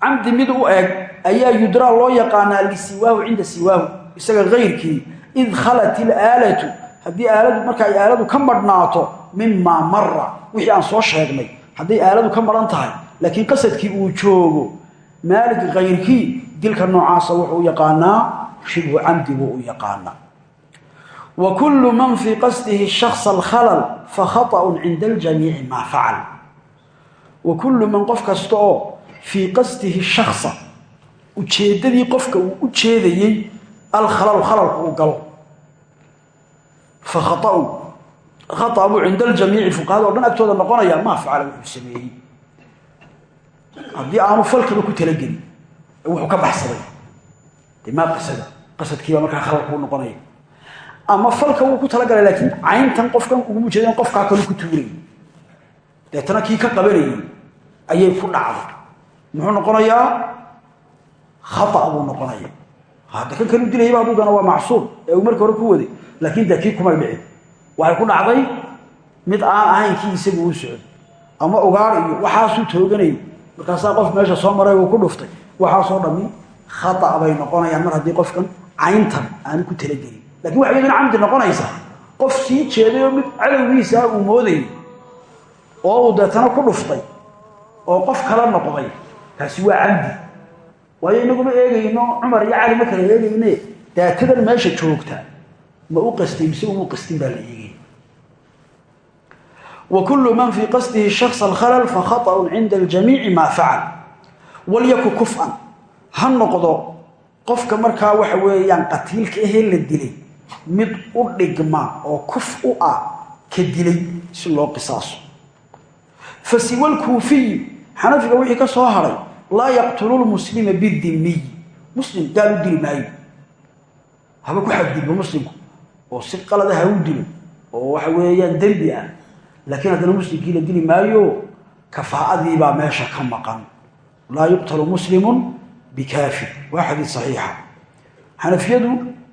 camdi mid u eg ayaa yudraa loo yaqaanaa lisiwaahu cinda siwaahu isaga kayrkii id khalat ilaalatu haddii aaladu marka ay aaladu ka madhnaato mimaa mara wixii aan soo sheegnay hadday aaladu ka madhan tahay laakiin qasadkii uu joogo maalig kayrkii dilka noocaasa wuxuu u yaqaanaa shibhu camdi buu u yaqaanaa. Wa kullu man fii qasdihi shaksa alkhalal fa khaطأun cinda aljamiici maa facal wa kullu man qof kasta oo fii qasdihi shaksa ujeeddadii qofka uu u jeedayey alkhalalu khalalku uu galo fa khaau khataa buu cinda aljamiici fuqahada o dhan agtooda noqonayaa maa facala wuxuu sameeyey haddii aanu falkiba ku talagelin wuxuu ka baxsaday dee maa qasada qasadkiiba markaa khalalkuu noqonaya ama falka wuu ku talagalay ayay ku dhacday. Muxuu noqonayaa? Khata buu noqonaya hadda kan kalu dilayaba aduugana waa macsuum. Ee uu marka hore ku waday laakiin dee kii kumay dhicin waxay ku dhacday mid aan ahayn kii isagu u socday. Ama ugaar iyo waxaasuu tooganayay markaasaa qof meesha soo maray uu ku dhuftay. Waxaasoo dhammi khata bay noqonayaan mar haddii qofkan cayntan aanu ku talagelin. Lakin waxa iyadana camdi noqonaysa. Qof sii jeeday mid cadowgiisaa uu moodayay oo uu deetana ku dhuftay oo qof kala noqday taasi waa camdi. Waayo inaguma eegayno cumar iyo cali ma kala eegayne daatadan meesha joogta ma u qastay mise uma qastin baa la eegay. Wa kullu man fii qasdihi shaksa alkhalal fa khaطأun cinda aljamiici maa facal walyaku kufan ha noqdo qofka markaa waxa weeyaan qatiilka ahee la dilay mid u dhigma oo kuf u ah ka dilay si loo qisaaso. Fa siwa lkuufiyi xanafiga wixii ka soo hadhay laa yaqtulu lmuslima bidimiyi muslim gaal u dili maayo. Haba ku xadgudbo muslimku oo si qalada ha u dilo oo waxa weeyaan dembi ah. Laakiin haddana muslimkii la dili maayo kafaa'adiibaa meesha ka maqan. Laa yuqtalu muslimun bikaafir. Waa xadiid saxiixa. Xanafiyadu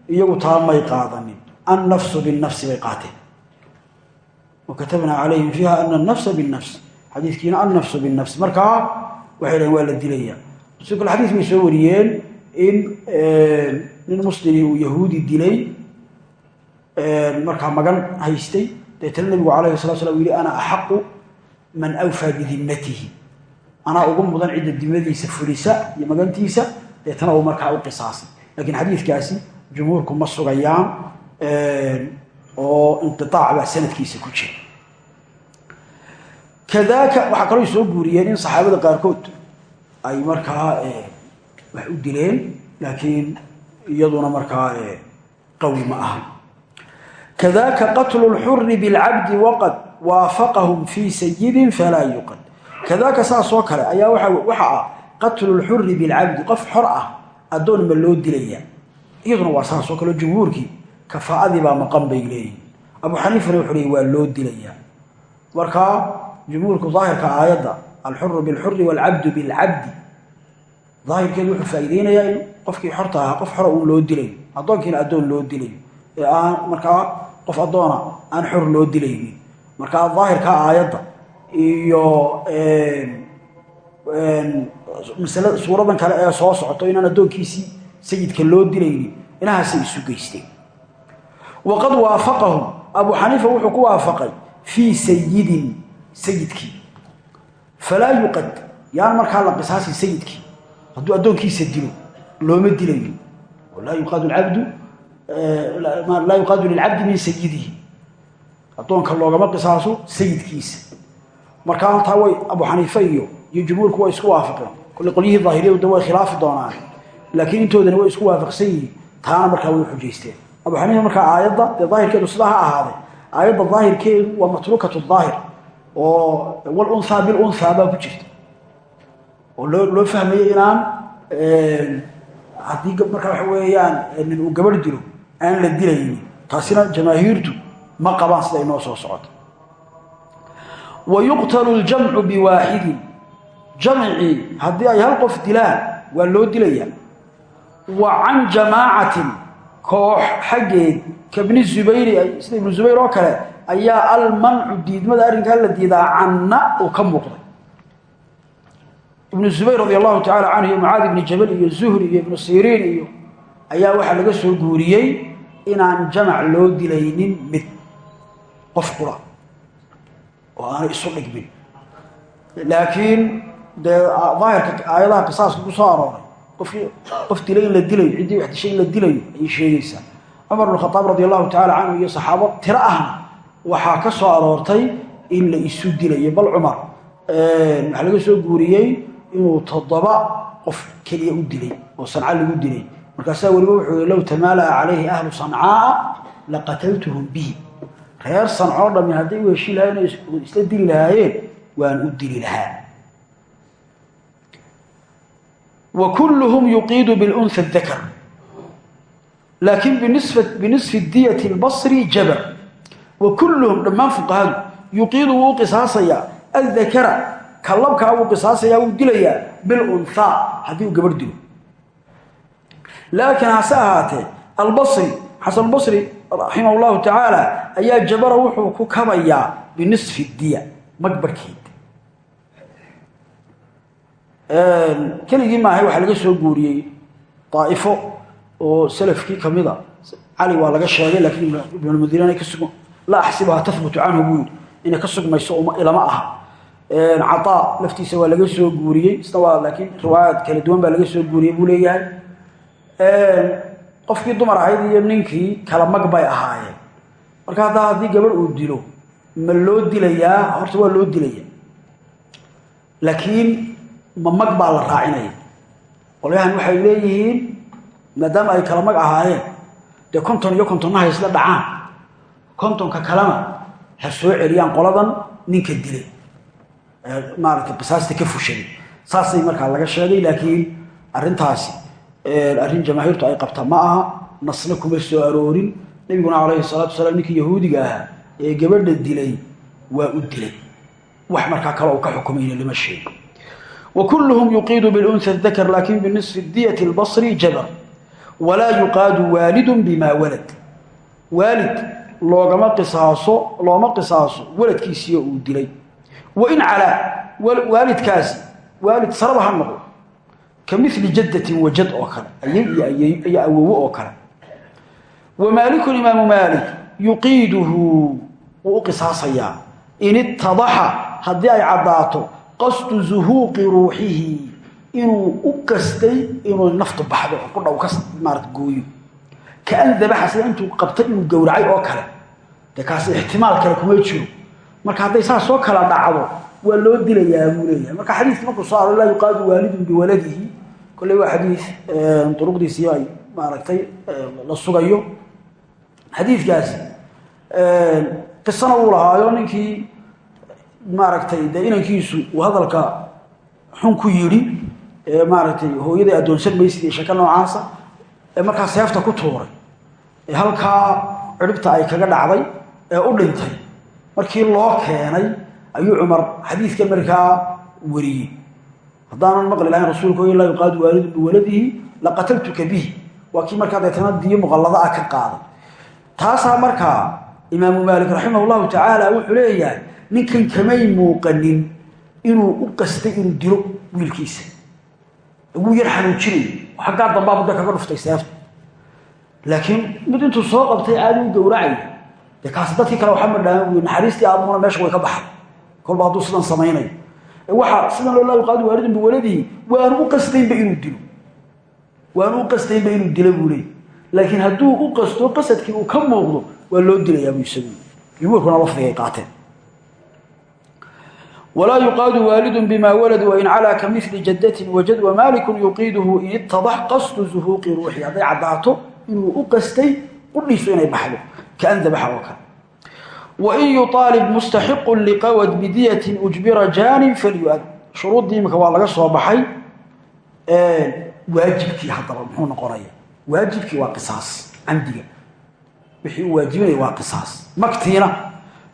iyagu taa may qaadanin. Annafsu binnafsi bay qaateen wa katabnaa calayhim fiiha ana anafsa binnafs xadiidkiina annafsu binnafs markaa waxay dhaheen waa la dilayaa sidoo kale xadiis bay soo wariyeen in nin muslimi uu yahuudi dilay markaa magan haystay. Deetana nabigu calayhi salatu slam u yihi ana axaqu man awfaa bidimmatihi anaa ugu mudan cidda dimadiisa fulisa iyo magantiisa deetana uu markaa u qisaasay. Lakiin xadiidkaasi jumhuurku ma sugayaan oo inqiaac baa sanadkiisa ku jira kadaaka waxaa kaloo soo guuriyeen in saxaabada qaarkood ay markaa wax u dileen laakiin iyaduna markaa qawi ma aha. Kadaaka qatlu lxuri bilcabdi waqad waafaqahum fii sayidin falaa yuqad. Kadaaka saasoo kale ayaa waxa ah qatlu lxuri bilcabdi qof xor ah addoon ma loo dilaya iyaduna waa saasoo kale jumhuurkii kafaa'adii baa maqan bay leeyihiin abu xaniifana wuxuu leey waa loo dilayaa. Markaa jumhuurku daahirka aayadda alxuru bilxuri waalcabdu bilcabdi daahirkeedu wuxuu faa'iideynayaa in qofkii xorta ahaa qof xora uun loo dilayo addoonkiina addoon loo dilayo ee aan markaa qof addoona aan xor loo dilaynin. Markaa daahirka aayadda iyo masale suuradan kale ee soo socoto inaan addoonkiisii sayidka loo dilaynin inahaasay isu geysteen. Waqad waafaqahu abu xaniifa wuxuu ku waafaqay fii sayidin sayidkii. Falaa yuqad yaan markaa la qisaasin sayidkii. Hadduu addoonkiisa dilo looma dilayo. Laa yuqaadu yuqaadu lilcabdi min sayidihi. Addoonka loogama qisaaso sayidkiisa. Markaa haltaa way abu xaniife iyo iyo way isku waafaqeen. Kole qolyihii daahiriyadu way khilaafi doonaan. Laakiin intoodana way isku waafaqsan yihiin. Taana markaa way xujaysteen. Abu xaniifa markaa aayadda dee daahirkeedu sidaa ha ahaadee. Waa matruukatu daahir oo walunhaa bilunhaa baa ku jirta. oo loo loo fahmayo inaan haddii markaa waxa weeyaan nin uu gabadh dilo aan la dilaynin taasina jamaahiirtu ma qabaan sida inoo soo socota. Wa yuqtalu ljamcu biwaaxidin jamcii haddii ay hal qof dilaan waa loo dilayaa. Wa can jamaacatin koox xaggeed kabni zubayri sida ibnu zubayr oo kale ayaa almancu diidmada arrinkaa la diidaa canna uu ka muuqday. Ibnu zubayr radi allahu tacala canhu iyo mucaadi ibni jabal iyo zuhri iyo ibnu siriin iyo ayaa waxaa laga soo guuriyey inaan jamac loo dilaynin mid qof qura oo aanay isu dhigmin. Laakiin dee daahirka aayadaha qisaaska ku soo arooray qofkii qof dilay in la dilayo ciddii wax dishay in la dilayo ayay sheegaysaa. Cumar bn khadaab radi allahu tacala canhu iyo saxaabo tiro ahna waxaa ka soo aroortay in la isu dilayo. Bal cumar waxaa laga soo guuriyey inuu toddoba qof keliya u dilay oo sanca lagu dilay. Markaasaa weliba wuxuu yii low tamaala'a calayhi ahlu sancaaa laqataltuhum bihi. Reer sancoo dhammi hadday u heshin lahayen isla dili lahaayeen waan u dili lahaa. Wa kulluhum yuqiidu bilunha dakar laakiin binisfi diyati lbasri wa kulluhum dhammaan fuqahadu yuqiidu wuu qisaasayaa addakara ka labkaa wuu qisaasayaa wuu dilayaa bilunhaa haddii uu gabarh dilo. Laakiin hase ahaatee albasri xasan basri raximah llahu tacaala ayaa jabara wuxuu ku kabayaa binisfi diya magbarhkeed keligii maahay waxaa laga soo guuriyey daa'ifo oo salafkii kamida cali waa laga ka sug la axsibuha tahbutu canhu buu yidhi. Inay ka sugmayso ilama aha. Cataa laftiisa waa laga soo guuriyey isna waa laakiin riwaayaad kala duwan baa laga soo guuriyey buu leeyahay. Qofkii dumar ahayd iyo ninkii kala mag bay ahaayeen. Marka haddaa haddii gabadh uu dilo ma loo dilayaa horta waa loo dilaya. Laakiin ma mag baa la raacinaya qolyahan waxay leeyihiin maadaama ay kala mag ahaayeen dee konton iyo kontonnaha isla kontonka kalena ha soo celiyaan qoladan ninka dilay. Maaragtay qisaasta ka fushaday saasay markaa laga sheegay laakiin arrintaasi arrin jamaahiirtu ay qabta ma aha nasna kuma soo aroorin. Nebiguna calayhi salaatu wasalaam ninkii yahuudiga ahaa ee gabadha dilay waa u dilay. Wax markaa kale uu ka xukumayna lama sheego wa yuqiidu bilunha dakar laakin binisfi diyati lbasri jabar. Walaa yuqaadu waalidun bimaa walad. Waalid loogama qisaaso looma qisaaso waladkiisiiyo uu dilay. Wain calaa waalidkaasi waalid saraba ha noqdo ka mili jaddatin wajad oo kale ayay iyo awowo oo kale. Wa maalikun imaamu maalik yuqiiduhu wuu u qisaasayaa. In itadaxa haddii ay caddaato qasdu zuhuuqi ruuxihi inuu u qastay inuu naftu baxdo oo kudha u ka maarata gooyo kaan dabaxa sida intuu qabtay inuu gowracay oo kale dee kaasi kale kuma jiro marka hadday saas oo kala dhacdo waa loo dilayaa buu leeyahay marka xadiiska markuu soo aro laa yuqaadu waalidun biwaladihi kolley waa xadiis duruqdiisii ay maaragtay la sugayo xadiidkaasi qisana uu lahaayo ninkii maaragtay dee inankiisu uu hadalka xun ku yidhi ee maaragtay hooyaday addoonsan maysid sheeko noocaasa ee markaa seefta ku tuuray halkaa ciribta ay kaga dhacday ee u dhintay. Markii loo keenay ayuu cumar xadiidkan markaa wariyey. Haddaanan maqli lahayn rasuulku laa yuqaadu waalidun biwaladihi laqataltuka bihi. Waa kii markaa deetana diyo muqallada ah ka qaaday. Taasaa markaa imaamu maalik raximah llahu tacaala wuxuu leeyahay ninkan kamay muuqanin inuu u qastay inuu dilo wiilkiisa. Wuu yar xanuujinay xaggaa dambaa muddo kaga dhuftay seefta laakiin mid intuu soo qabtay caadi u gowracaya dee kaasi dadkii kale waxa madhaama naxariistii aadmuna meesha way ka baxay kolba hadduu sidan samaynayo waxa sidan loo laa yuqaadu waalidun biwaladihi waanu u qastaynba inuu dilo waanu u qastaynba inuu dilo buu leey hadduu u qasto qasadkii uu ka muuqdo waa loo dilayaa buu isagu jumhuurkuna lafdiga ay qaateen walaa yuqaadu waalidun bima walad wain calaa ka mili jaddatin wajad wamaalikun yuqiiduhu in itadax qasdu zuhuuqi ruuxi hadday caddaato inuu u qastay qudhiisu inay baxdo kaan dabaxa oo kale wain yuaalib mustaxiqun liqawad bidiyatin ujbira jaanin falyuad. Shuruuddii imika waa laga soo baxay waajibkii haddaba muxuu noqonaya. Waajibkii waa qisaas camdiga wixii uu waa qisaas. Maktiina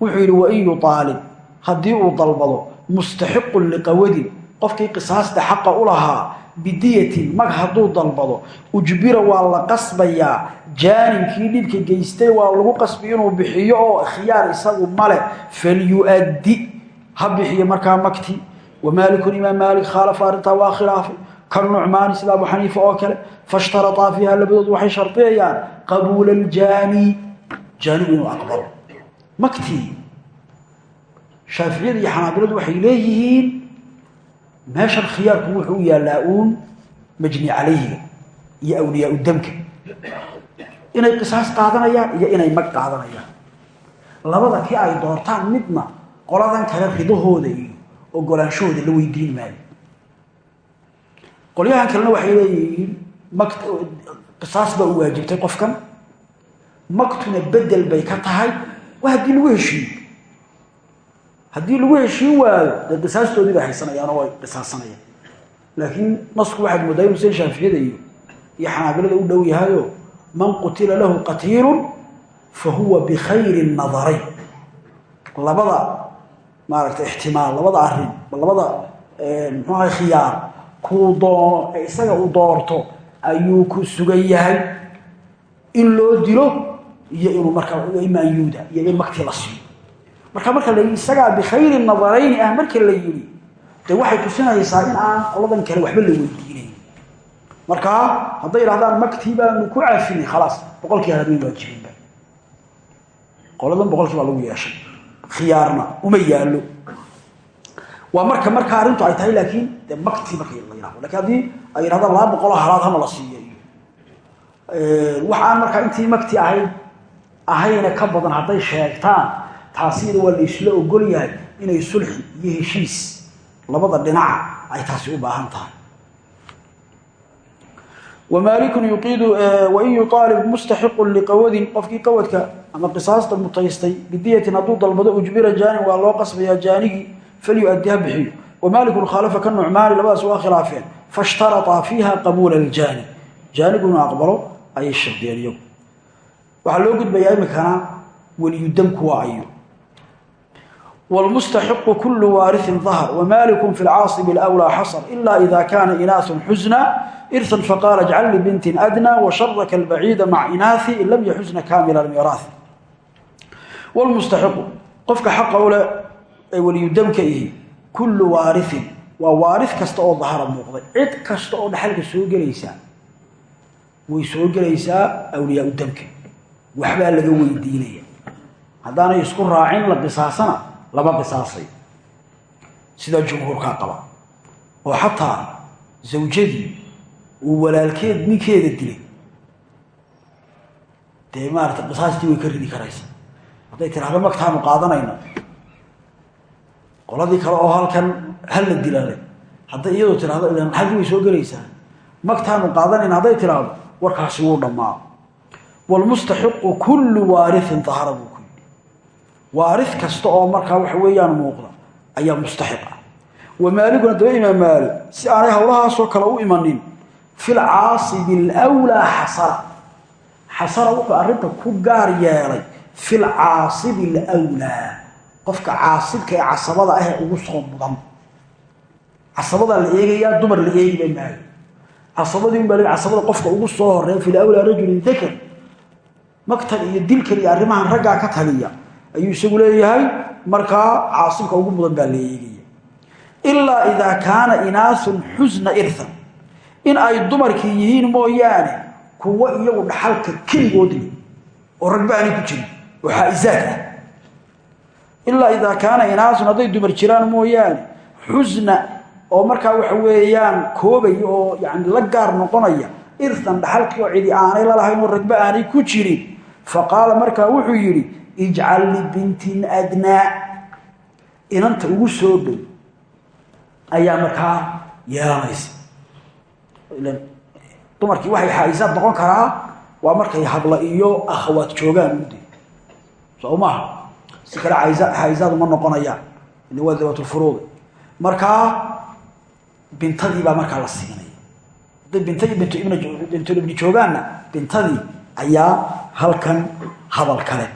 wuxuu yidhi wain yuaalib haddii uu dalbado mustaxiqun liqawadin. Qofkii qisaasta xaqa u lahaa bidiyatin mag hadduu dalbado. Ujbira waa la qasbayaa jaaninkii dhibka geystay waa lagu qasbi inuu bixiyo oo khiyaar isagu male falyuaddi ha bixiyo markaa magti. Wamaalikun imaam maalik khaalafa arrintaa waa khilaafay. Kanucmaani sida abu xaniifa oo kale fashtarataa fiiha labadood waxay shardiyayaan qabuula aljaani jaanigu inuu aqbalo. Magtii shaaficiyada iyo xanaabiladu waxay meeshan khiyaarku wuxuu u yaallaa uun majni calayhiga iyo awliyaa damka. Inay qisaas qaadanayaan iyo inay mag qaadanayaan. Labada kii ay doortaan midna qoladan kale ridahooda iyo ogolaanshahooda la weydiin maayo. Qolyahan kalena waxay leeyihiin qisaas baa u waajibtay qofkan. Maktuna bedel bay ka tahay. Waa lagu heshiiyo haddii lagu heshiin waayo dee qisaastoodii bay haysanayaan oo ay laakiin nasku waxaad moodaa inu shaaficiyada iyo iyo xanaabilada u dhow yahayo man qutila lahu qatiilun fa huwa bikhayri nadarayn labada maaragtay ixtimaal labada arrin labada muxuu ahay khiyaar kuu ee isaga uu doorto ayuu ku sugan yahay in loo dilo iyo inuu markaa imaan yuuda iyo in magtii la siiyo marka marka la isagaa bikhayri nadarayni ah marka la yidhi dee waxay tusinaysaa in aan qoladan kale waxba la weydiinayn markaa hadday idhahdaan magtii baanu ku cafinay khalaas boqolkii halaad way waajibinba qoladan boqolkii baa lagu yeeshay. Khiyaarna uma yaallo. Waa marka marka arrintu ay tahay laakiin dee magtii marka la yidhahdo laakiin haddii ay yidhahdaan laba boqoloo halaad hana la siiyo iyo waxaan markaa intii magtii ahayd ahayna ka badan hadday sheegtaan taasina waa la isla ogol yahay inay sulxi iyo heshiis labada dhinaca ay taasi u baahan tahay. Wamaalikun yuqiidu wain yuaalib mustaxiqun liqawadin qofkii qawadka ama qisaasta mutaystay bidiyatin hadduu dalbado ujbira jaanin waa loo qasbayaa jaanigii falyuaddi ha bixiyo. Wamaalikun khaalafa ka nucmaani labadaas waa khilaafeen. Fashtaraطaa fiiha qabuula aljaani. Jaanigu inuu aqbalo ayay shardiyeen iyagu. Waxaa loo wlmustaxiqu kulu waariin dahr wmalikun fi lcaasib lwlaa xasr ila ida kaana inaasun xusna irhan faqaala jcal libintin adna washaraka lbaciida maca inaai in lam yaxusna kamila miraa wlmustaxiqu qofka xaqa ule ay weliyudamka yihiin kullu waariin waa waari kasta oo dahara muuqday cid kasta oo dhaxalka soo gelaysaa way soo gelaysaa awliyaau damka waxbaa laga weydiinaya haddaanay isku raacin la bisaasana laba qisaasay sidaa jumhuurkaa qaba. Oo xataa zawjadii uu walaalkeed ninkeeda dilay. Dee maarata qisaastii way ka ridi karaysa. Hadday tidhahdo magtaanu qaadanayno qoladii kale oo halkan halla dilale hadday iyadoo tidhahdo xaggii way soo gelaysaa. Magtaanu qaadanayna hadday tidhaahdo warkaasi wuu dhammaa. Waalmustaxiqu kullu waariin dahara buu waari kasta oo markaa waxa weeyaan muuqda ayaa mustaxiq ah. Wamaaliguna daba imaam maalik si aanay howlahaasoo kale u imanin fi lcaasibi alwlaa xasara. Xasara wuxuu arrinta ku gaar yeelay fi lcaasibi alwlaa qofka caasibka ee casabada ah ee ugu soo mudan. Casabadaa la eegayaa dumar la eegiba maayo casabadii un baa casabada qofka ugu soo horreeya fi lawlaa rajulin dakar. Maktan iyo dilkan iyo arrimahan raggaa ka taliya ayuu isagu leeyahay markaa caasibka ugu mudan baa la eegaya. Ilaa idaa kaana inaasun xusna irhan in ay dumarkii yihiin mooyaane kuwo iyagu dhaxalka keligood leh oo ragba ku jirin oo xaa'isaad ah. Ilaa idaa kaana inaasun hadday dumar jiraan mooyaane xusna oo markaa waxa weeyaan koobaya oo yani la gaar noqonaya irhan dhaxalkii oo cidi aanay lalahayn oo ragba aanay ku jirin. Fa qaala markaa wuxuu yidhi ijcal libintin adnaa inanta ugu soo dhow ayaa markaa yeelanaysa. Dumarkii waxay xaa'isaad noqon karaa waa markay habla iyo akhawaad joogaan ude soo maaha si kale xaa'isaad uma noqonayaan ila waa dawaatulfuruud markaa bintadii baa markaa la siinaya hadday bintadii bintibni joogaanna bintadii ayaa halkan hadal kale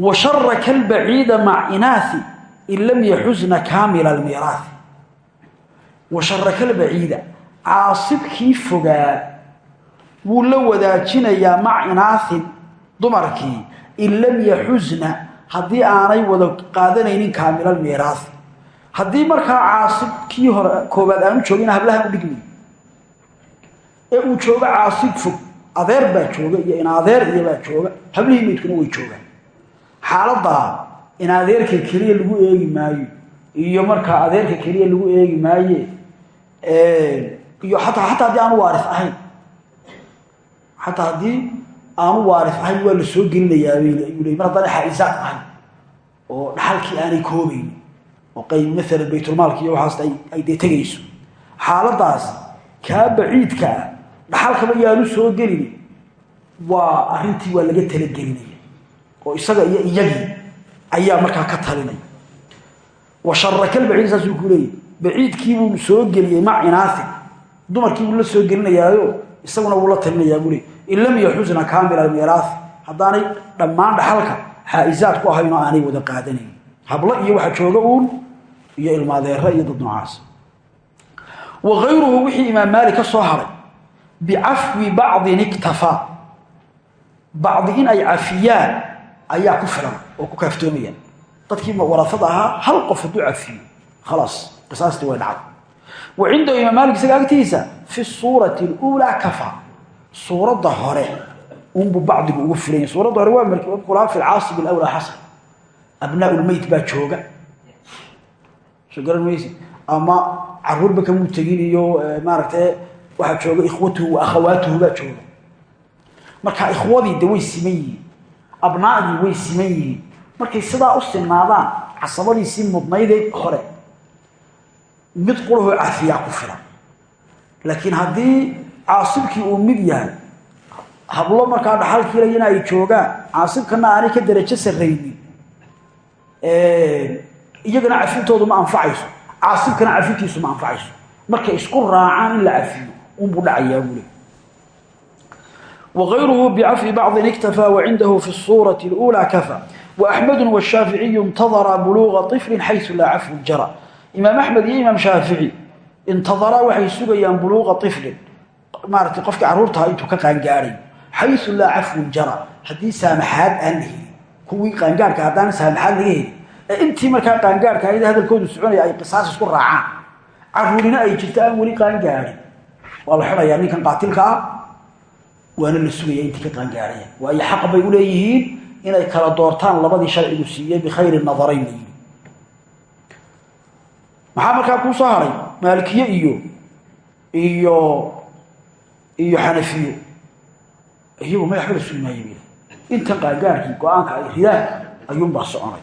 washaraka albaciida mac inaai in lam yaxusna kaamila almiiraai washaraka albaciida caasibkii fogaa wuu la wadaajinayaa mac inaahin dumarkii in lam yaxusna haddii aanay wada qaadanaynin kaamilalmiiraai haddii markaa caasibkii hore koobaad aanu joogina hablaha u dhigmi. Ee uu joogo caasib fog adeer baa jooga iyo inadeer iyobaa jooga hablihii maydkuna way joogaan xaaladaa in adeerka keliya lagu eegi maayo iyo markaa adeerka keliya lagu eegi maaye iyo ataa xataa haddii aanu waaris ahayn. Xataa haddii aanu waaris ahayn waa la soo gelinayaayuu le mar haddaan ahayn oo dhaxalkii aanay koobayn oo qayb maalan baytulmaalka iyo waxaas ay dee tegayso. Xaaladaas kaa baciidka ah dhaxalkaba yaanu soo gelin waa arrintii waa laga talagelinaya oo isaga iyo iyagii ayaa markaa ka talinaya wa sharakalbaciid saasuu ku baciidkiibuu soo geliyey mac inaasin. Dumarkiibuu la soo gelinayaayo isaguna wuu la talinayaa buu leey in lam yaxusna kaamil almiiraasi haddaanay dhammaan dhaxalka xaa'isaad ku ahayn oo aanay wada qaadanayn. Hablo iyo waxa jooga uun iyo ilmaadeere iyo dad noocaas. Wa hayruhu wixii imaam maalik ka soo haray bicafwi bacdin iktafaa. Bacdi in ay cafiyaan ayaa ku filan oo ku kaaftoomayaan dadkii warasada ahaa hal qof hadduu cafiyo khalaas qisaastii way dhacday. Wa cindahu imaam maalik isaga agtiisa fi suurati اluulaa kafaa suuradda hore unbuu bacdigu ugu filan yahy suuradda hore waa markulaha fi lcaasib alawlaa xasan. Abnaa lmeyt baa jooga. Soo garan mayse ama caruurba kamuu tegin iyo maaragtay waxaa jooga ikhwatuhu wa akhawaatuhu baa jooga. Marka ikhwadii de way siman yihiin abnaadii way siman yihiin. Markay sidaa u sinaadaan casabadiisii mudnaydee hore. Mid qurahoo cafiyaa ku filan. Laakiin haddii caasibkii uu mid yahay hablo markaa dhaxalkiilayana ay joogaan caasibkana aanay ka darajo sarraynin. Iyagana cafintoodu ma anfacayso. Caasibkana cafintiisu ma anfacayso. Markay isku raacaan in la cafiyo unbuu dhacayaa buu le وغيره بعفو بعض اكتفى وعنده في الصورة الأولى كفى وأحمد والشافعي انتظر بلوغ طفل حيث لا عفو جرى إمام أحمد يا إمام شافعي انتظر وحي سجيان بلوغ طفل ما رتي قفك عرورتها أنتو كقانقاري حيث لا عفو جرى هذه سامحات أنهي كوي قانقارك هذان سامحات ليه أنت مركا قانقارك إذا هذا الكود السعودي أي قصاص يكون رعان عرورنا أي جلتان ولي قانقاري والله حرا يعني كان قاتلك waana la sugaya intii ka qaangaaraya. Waayo xaq bay u leeyihiin inay kala doortaan labadii sharcigu siiyey bikhayri nadarayn maxaa markaa kuu soo haray? Iyo iyo iyo xanafiyo iyagu maya waxba la sugi maayo qaangaarkii go'aanka ay ridaan ayuunbaa soconay.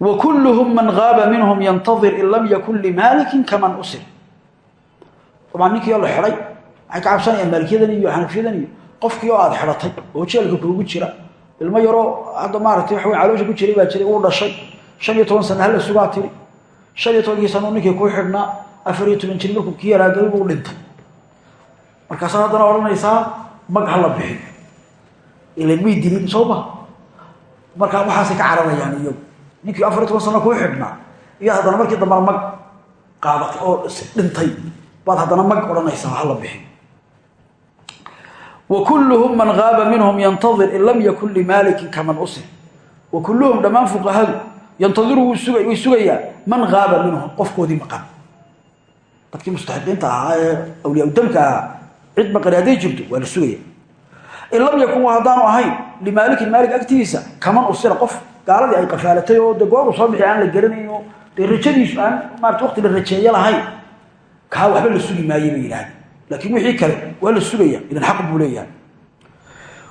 Wa kulluhum man gaaba minhum yantadir in lam yakun limaalikin kaman usir. Dabaan ninkii oo waxay ka cabsanayaan maalikiyadan iyo xanafiyadan iyo qofkii oo aada xidhatay oo jeelka kuugu jira. Ilmo yaroo hadda maaragtay waxa wey caloosha ku jiray baa jiray uu dhashay. Shan iyo toban sana hala sugaa tiri. Shan iyo tobankii sana ninkii kuu xidhnaa afar iyo toban jir markuu kii yaraagalay buu dhintay. Markaasaad haddana odhanaysaa mag hala bixi ilan dilin sooma markaa waxaasay ka cararayaan iyagu. Ninkii afar iyo toban sana kuu xidhnaa iyo haddana markii dambana mag qaadatay oo dhintay baad haddana mag odhanaysaa hala wakulluhum man qaaba minhum yantadir in lam yakun limaalikin kaman usir. Wa kulluhum dhammaan fuqahadu yantadiru wuu sugayaa man qaaba minhum qofkoodii maqan dadkii mustaxiqiinta ahaa ee awliyaudamka ahaa cid maqani hadday jirto waa la sugaya. In lam yakun haddaanu ahayn limaalikin maalik agtigiisa kaman usira qof gaaladii ay qafaalatay oo de gooru soo bixi aan la garanayn oo dee rajadiisu aan maarata waqti la rajeeyo lahayn kaa waxba la sugi maaye bay yidhaahda laakiin wixii kale waa la sugaya idan xaq buu leeyahay.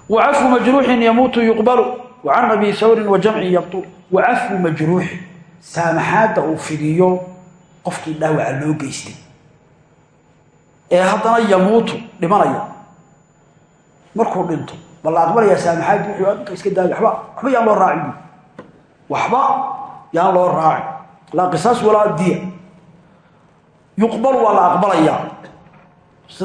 Wacafu majruuxin yamuutu yuqbalu wa can abi sawrin wa jamcin yaqtul wacafu majruuxin saamaxaadda uu fidiyo qofkii dhaawaca loo geystay. Ee haddana yamuutu dhimanaya. Markuu dhinto bal la aqbalayaa saamaxaad wuxuu iska daaya waba waxba yaan loo raacin bu waxba yaan loo raacin. Laa qisaas walaa diya. Yuqbal waa la aqbalayaa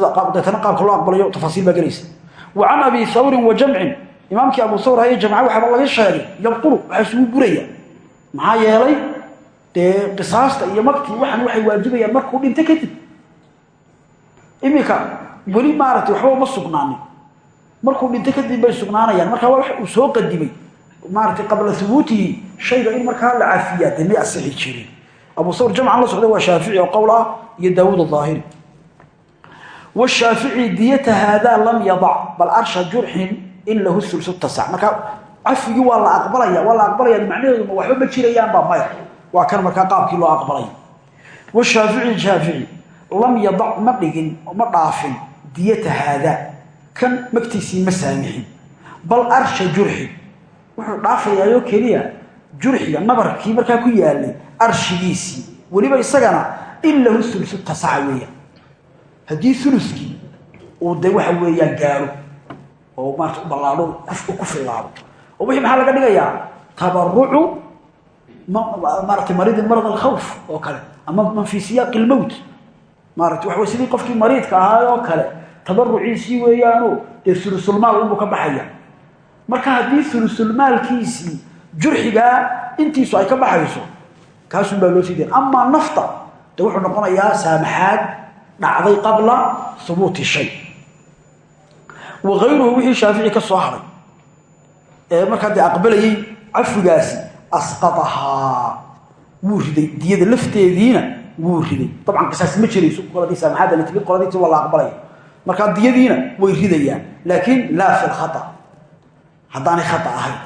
qaabdaytana qaabka loo aqbalayo tafaasiil baa gelaysa. Wa can abi thawrin wa jamcin imaamkii abu thawr haye jamca waxaaba laga sheegay yabtulu waxaa isugu buraya. Maxaa yeelay dee qisaasta iyo magtii waxan waxay waajibayaan markuu dhinto kadib. Iminka weli maaragtay waxba ma sugnaanin. Markuu dhinto kadib bay sugnaanayaan. Markaa waa wax uu soo qadimay maaragtay qabla hubuutihi shayga in markaa la cafiyaa dee may asixi jirin. Abu sawr jamcan la socda waa shaafici oo qowl ah iyo daawuud ahaahiri washaafici diyata haadaa lam yadac bal arsha jurxin in lahu sulsu tasac markaa cafigii waa la aqbalaya waa la aqbalaya macnaheedu ma waxba ma jirayaanba maya waa kan markaa qaabkii loo aqbalay washaafici shaafici lam yadac ma dhigin ma dhaafin diyata haadaa kan magtiisii ma saamixin bal arsha jurxi wuxuu dhaafayaayoo keliya jurxiga nabarkii markaa ku yaalay arshigiisii weliba isagana in lahu ulusu tasaca weeyaan haddii uluskii uu de waxa weeyaan gaaro oo maarata u ballaadho ku filaado oo wixii maxaa laga dhigayaa? Tabarucu maarata maridin marad alkhawf oo kale ama man fii siyaaqi lmowt maarata waxa wey qofkii mariidka ahaa oo kale tabaruciisii weeyaano dee ulusulmaal unbuu ka baxaya. Marka haddii ulusulmaalkiisii jurxigaa intiisu ay ka baxayso kaasun baa loo sii deen amaa nafta de wuxuu noqonayaa saamaxaad dhacday qabla hubuuti shay. Wa hayruhu wixii shaafici ka soo haray. Ee markaa dee aqbalayey cafigaasi asqadahaa wuu riday diyada lafteediina wuu riday. Dabcan qisaas ma jirayso qoladii saamaxaadda la timi qoladiiti waa la aqbalaya markaa diyadiina way ridayaan laakiin laa fi lkhata haddaanay khata ahayn.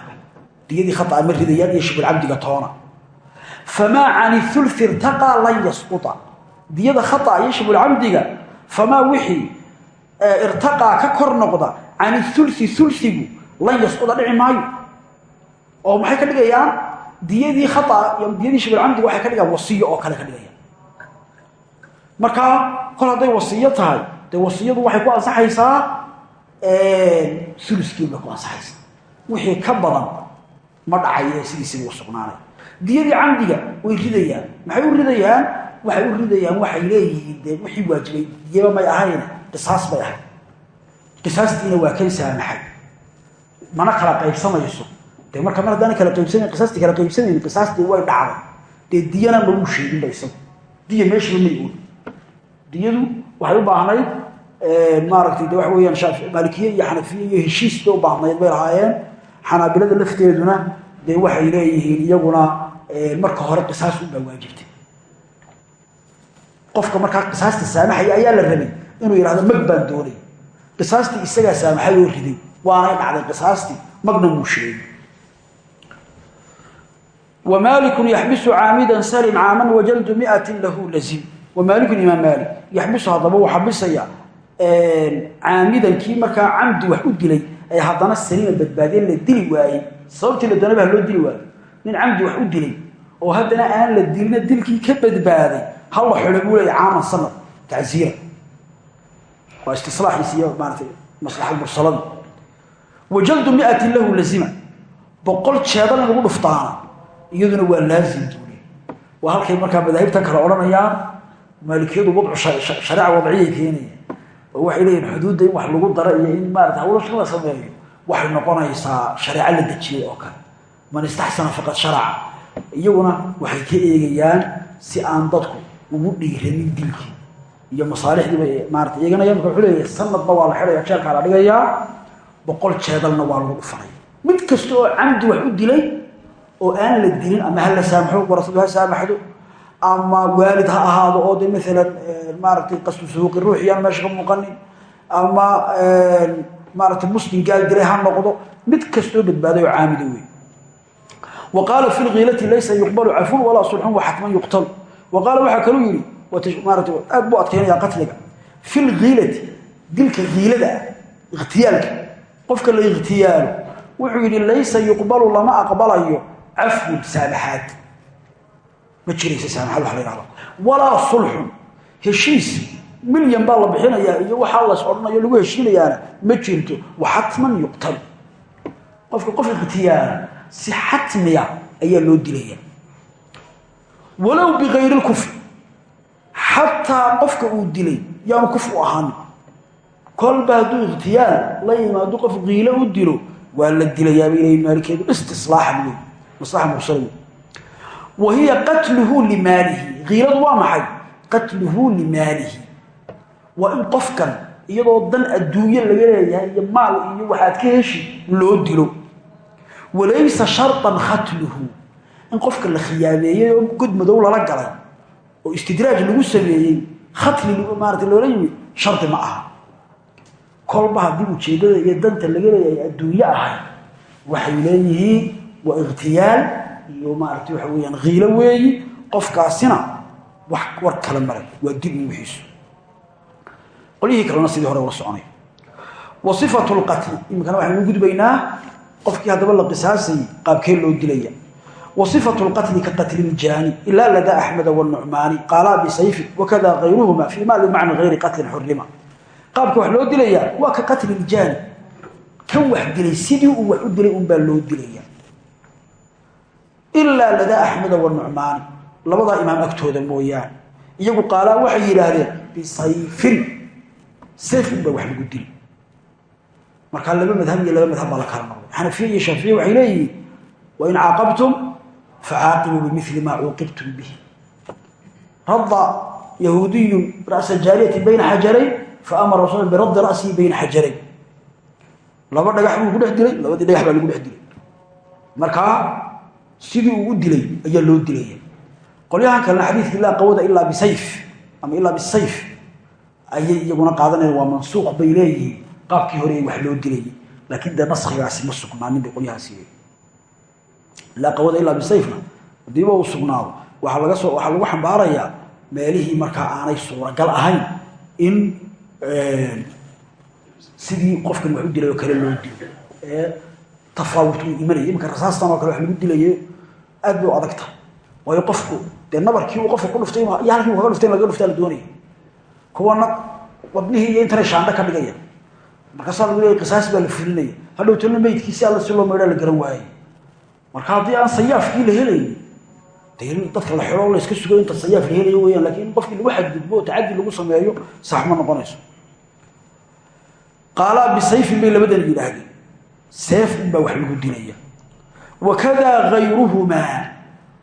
Diyadii khataa ma ridayaan iyo shibulcabdiga toona. Famaa can uli irtaqaa lan yasquta diyada khataa iyo shibulcabdiga famaa wixii irtaqaa ka kor noqda can uli uligu lan yasquta dhici maayo. Oo maxay ka dhigayaan? Diyadii diyadii shibulcabdiga waxay ka dhigayaan wasiyo oo kale ka dhigayaan. Markaa kol hadday wasiyo tahay dee wasiyadu waxay ku ansaxaysaa? Uluskiin bay ku ansaxaysaa wixii ka badan ma dhacayo sidiisiba u sugnaanay diyadii camdiga way ridayaan. Maxay u ridayaan waxay u ridayaan waxay leeyihiin dee wixii waajibay diyaba may ahayn qisaas bay ahayd. Qisaastiina waa kan saamaxay. Mana kala qaybsamayso. Dee marka mar haddaana kala qaybsanayn qisaastii kala qaybsanayn qisaastii way dhacday. Dee diyana magu sheeginba isagu diya meeshaba may ooli diyadu waxay u baahnayd maaragtay de waxa weyaan maalikiye iyo xanafiye iyo heshiis bay bay lahaayeen. Xanaabilada lafteeduna dee waxay leeyihiin iyaguna marka hore qisaas unbaa waajibtay qofka markaa qisaasta saamaxaya ayaa la rabay inuu yidhahdo mag baan doonay. Qisaastii isagaa saamaxay oo riday waanay dhacday qisaastii magna muu sheegay. Wmaaliku yaxbisu caamidan salim caaman wajaldu miatin lahu lazim. Wamaalikun imaam maalik yaxbisu haddaba uu xabisaya caamidankii markaa camdi wax u dilay ee haddana salima badbaadeen la dili waayey. Sababtii la doonaba loo dili waayo nin camdi wax u dilay oo haddana aan la dilina dilkii ka badbaaday ha la xidho buu leeya caaman sanad tacsiira waa istislaaxiis iyo maaratay maslaxa mursalada wajaldu miatin lahu lazima. Boqol jeedal in lagu dhuftaana iyaduna waa laazim buuli waa halkay markaa madaahibtan kale odhanayaan maalikiyadu wadcu shareeca wadciyay keenayaan. Oo waxay leeyihiin xuduudda in wax lagu daro iyo in maarata hawlasha la sameeyo waxay noqonaysaa shareeco la dejiyey oo kale. Man istaxsana faqad sharaca. Iyaguna waxay ka eegayaan si aan ugu dhiiranin dilkii iyo masaalixdiiba maarata eeganayaan marka wuxuu leeyahay sanadba waa la xidhaya jeelkaa la dhigayaa boqol jeedalna waa lagu dhufanaya mid kasta oo camdi wax u dilay oo aan la dilin ama ha la saamaxo warasadu ha saamaxdo ama waalid ha ahaado oo de maalan maaragtay qasdu suuqi ruuxiyaan meesha ka muuqanin ama maaragtay muslim gaaldiray ha noqdo mid kastoo badbaaday oo caamida wey wa qaala fi lkiilati laysa yuqbalu cafun walaa sulxun wa xatman yuqtalu wa qaala waxaa kaluu yidhi aad buu adkeynayaa qatliga fi lkiilati dilka kiilada ah ikhtiyaalka qofka la ikhtiyaalo wuxuu yidhi laysa yuqbalu lama aqbalayo cafwun saamaxaad ma jiraysa saamaxaad wax la yhahdo walaa sulxun heshiis milyan baa la bixinayaa iyo waxaa las odhanayo lagu heshiinayaana ma jirto wa xatman yuqtal qofka qof ikhtiyaala si xatmiya ayaa loo dilaya walow bikayri lkufri xataa qofka uu dilay yaanu kufru ahaanin kolba hadduu ikhtiyaal la yimaado qof kiilo u dilo waa la dilayaaba ilay maalikeedu istislaaxan wey maslaxa mursala wey wa hiya qatluhu limaalihi kiiladu waa maxay? Qatluhu limaalihi. Waa in qofkan iyadoo dan adduunye laga leeyahay iyo maal iyo waxaad ka heshi loo dilo. Walaysa sharطan khatluhu in qofka la khiyaameeyey oo god madow lala galay oo istidraaj lagu sameeyey khatli maarata loola yimid shardi ma aha. Kolba haddii ujeeddada iyo danta laga leeyahay adduunye ahay waxay leeyihiin waa ikhtiyaal iyo maarata waxa weyaan kiilo weeyi qofkaasina wax war kale mara waa dib in wixiisu qolyihii kalena sidii hore ula soconay. Wa sifatu lqatli iminkana waxaynu gudbaynaa qofkii haddaba la qisaasayay qaabkee loo dilaya ladaa axmeda wanucmaani qaalaa bisayfin wakada kayruhuma fii ma limacna gayri qatlin xurima qaabka wax loo dilayaa waa ka qatli ljaani. Kan wax dilay sidii uu wax u dilay unbaa loo dilaya ilaa ladaa axmeda wanucmaani labadaa imaam agtooda mooyaane. Iyagu qaalaa waxay yidhaahdeen bisayfin sayf unbaa wax lagu dili markaa laba madhab iyo laba madhab baa facaaqibuu bimili maa cuuqibtum bihi radda yahuudiyun ra'sa jaariyati bayna xajarayn faamara rasul biraddi ra'sihi bayna xajarayn laba dhagax buu ku dhex dilay labadii dhagax baa lagu dhex dilay markaa sidii uu u dilay ayaa loo dilaya qolyahan kalena xadiidka laa qawada ilaa bisayf ama ilaa bisayf ayay iyaguna qaadanayaan waa mansuuq bay leeyihiin qaabkii hore wax loo dilayay laakiin dee naskigaasi ma sugnaanin bay qolyahaasi laa qawada ilaa bisayfna. Hadiiba uu sugnaado waxaa lagu xambaarayaa meelihii markaa aanay suuragal ahayn in sidii qofkan wax u dilay kale loo dilo. Ee tafaawut uu imanaya iminka rasaastan kale wax lagu dilayo aad bay u adag tahay waayo qofku dee nabarkii uu qofka ku dhuftay iyo halkii uu kaga dhuftay in laga dhuftaa la doonaya kuwana wadnihii iyo intana shaandho ka dhigaya. Markaasaa lagu leeya qisaas baa la fulinaya. Hadhow tana meydkiisi alla si loo maydhaa la garan waayey marka haddii aan sayaafkii la helayn dee dadka la xidho la iska sugo inta sayaaf la helayo weyaan lakiin in qofkii lagu xadgudbo oo tacadi lagu sameeyo sax ma noqonayso. Qaalaa bisayfin bay labadan yidhaahdeen. Seef unbaa wax lagu dilaya wakadaa gayruhumaa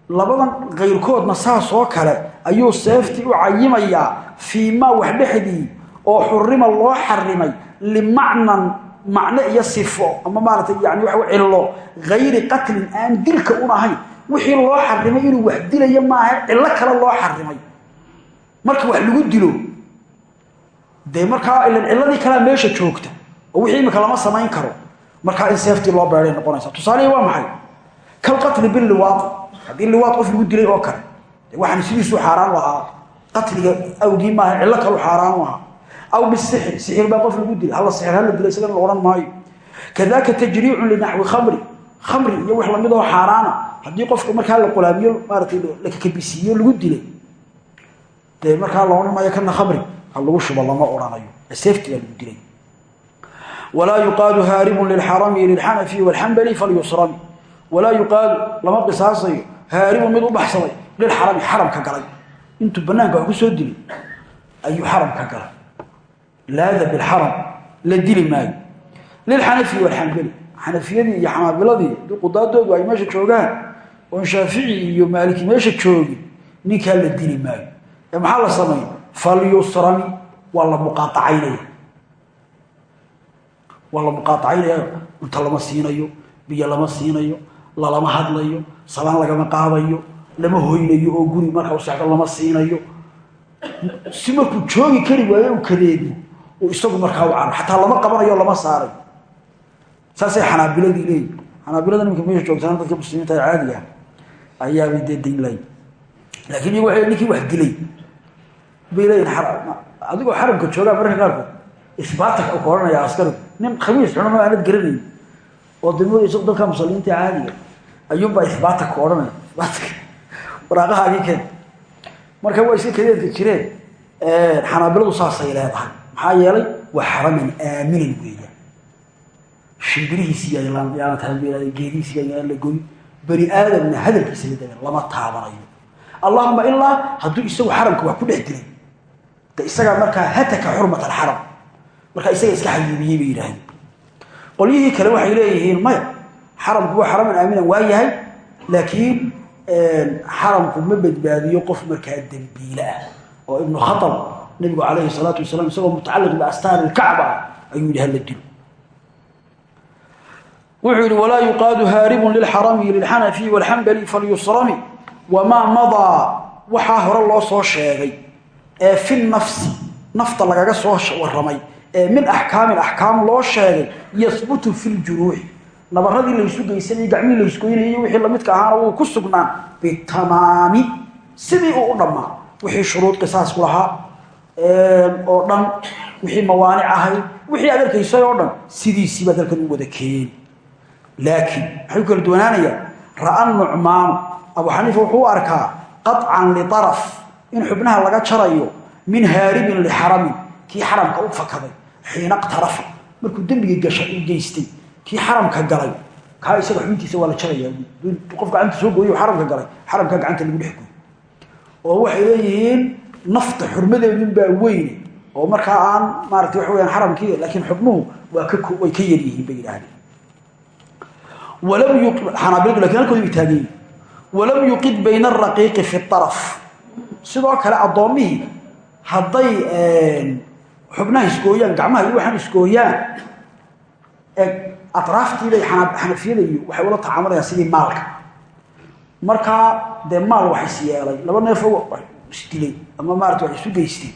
labadan kayrkoodna saas oo kale ayuu seeftii u cayimayaa fii maa wax dhexdii oo xurima loo xarimay limacnan macno iyo sifo ama maarata yani waa cillo gayri qatlin aan dilka un ahayn wixii loo xarimay inuu wax dilayo maaha cillo kale loo xarimay. Marka wax lagu dilo dee markaa ilan cilladii kalea meesha joogta oo wixii imika lama samayn karo. Markaa in seeftii loo beeday noqonaysa. Tusaalihii waa maxay? Kalqatli biliwaad haddii liwaad qof lagu dilay oo kale de waxaan sidiisuu xaaraan lahaa. Qatliga awgii maaha cillo kalu xaaraan u ahaa aw bisixir sixir baa qof lagu dilay. Halla sixir hala dila isagana la odhan maayo. Kadaaka tajriicun linaxwi khamri. Khamri iyo wax la mid oo xaaraana. Haddii qofka markaa la qolaamiyo maaratay la kakabisiiyo lagu dilay dee markaa la odhan maayo kana khamri. Ha lagu shubo lama odhanayo seefti baa lagu dilay. Walaa yuqaadu haaribun lilxarami lilxanafi walxambali falyusrami walaa yuqaadu lama qisaasayo. Haaribun mid u baxsaday lilxarami xaramka galay. Intuu banaanka wax ku soo dilay ayuu xaramka galay laada bilxaram la dili maayo lilxanafi walxambali xanafiyadii iyo xamaabiladii haddii qudaadoodu ay meesha joogaan oon shaafici iyo maaliki meesha joogin ninkaa la dili maayo ee maxaa la sameey falyusrami waa la muqaaacaynaya waa la muqaaacaynaya cunto lama siinayo biyo lama siinayo lalama hadlayo salaan lagama qaadayo lama hoynayo oo guri marka u sexdo lama siinayo si markuu joogi kari waayo u isagu markaa u caro xataa lama qabanayo lama saarayo saasay xanaabiladii leeyihi xanaabilada nimanka meesha joogtaan dadka muslimiinta ee caadiga ayaabay dee dayn lahayn laakiin iyagu waxay ninkii wax dilay. Bay leeyihiin adigoo xaramka joogaa mararka qaarkood isbaatak u ka odhanaya askarigu nin khamiis xunama aanad garanayn oo damo isagu dadka muslimiinta caadiga ayuunbaa isbaatak ka odhanaya. Waraaqahaagii keen marka waa iska kadeedka jireen. Xanaabiladu saasay leedahay maxaa yeelay waa xaraman aaminan weeyaan shimbirihiisi yaana tahay geedihiisi yaan la goyn bani aadamna hadalkiisa la lama taabanayo. Allahuma ilaa hadduu isagu xaramka wax ku dhex dilay de isagaa markaa hataka xurmat alxaram markaa isaga iska xayuubiyey bay yidhaahdeen. Qolyihii kale waxay leeyihiin maya xaramku waa xaraman aaminan waa yahay laakiin xaramku ma badbaadiyo qof markaa dembiile ah oo ibnu khatab nabigu calayhi salaatu wasalaam isagoo mutacalliq biastaari lkacba ah ayuu yidhi hala dilo. Wuxuu yidhi walaa yuqaadu haaribun lilxarami lilxanafi walxambali falyusrami wamaa madaa. Waxaa hore loo soo sheegay ee fi nafsi nafta lagaga soo waramay ee min axkaamin axkaam loo sheegay yahbutu fi ljuruuxi nabaradii laysu geysanayay gacmihii laysgoynayay wixii lamidka ahaana wuu ku sugnaan. Bitamaami sidii uu u dhammaa wixii shuruud qisaasku oo dhan wixii mawaanic ahayd wixii aad arkaysay oo dhan sidiisiiba dalkan u wada keeni laakiin maxay ku kala nucmaanu abu xaniifa wuxuu u arkaa qaطcan liaraf in xubnaha laga jarayo min haaribin lixaramin kii xaramka u fakaday xiina qtarafa. Markuu dembiga gasha u geystay kii xaramka galay. Kaa isaga xubintiisa waa la jaraya gacanta soo gooyo xaramka galay. Xaramkaa gacanta lagu dhex oo waxay leeyihiin nafta xurmadeedun baa weyne oo markaa aan maarata waxa weyaan xaramkii laakiin xubnuhu waa way ka yar yihiin bay yidhaahdeen. Xanaabiladu laakiin halkooda bay taagan yihiin walam yuqid bayna araqiiqi fi araf sidoo kale addoommihii hadday xubnaha isgooyaan gacmaha iyo waxaan isgooyaan atraaftiibay xanafiyada iyo waxay ula tacaamulayaan sidii maalka. Markaa dee maal wax is yeelay. Laba neefo isdilay ama maarata wax isu geystay.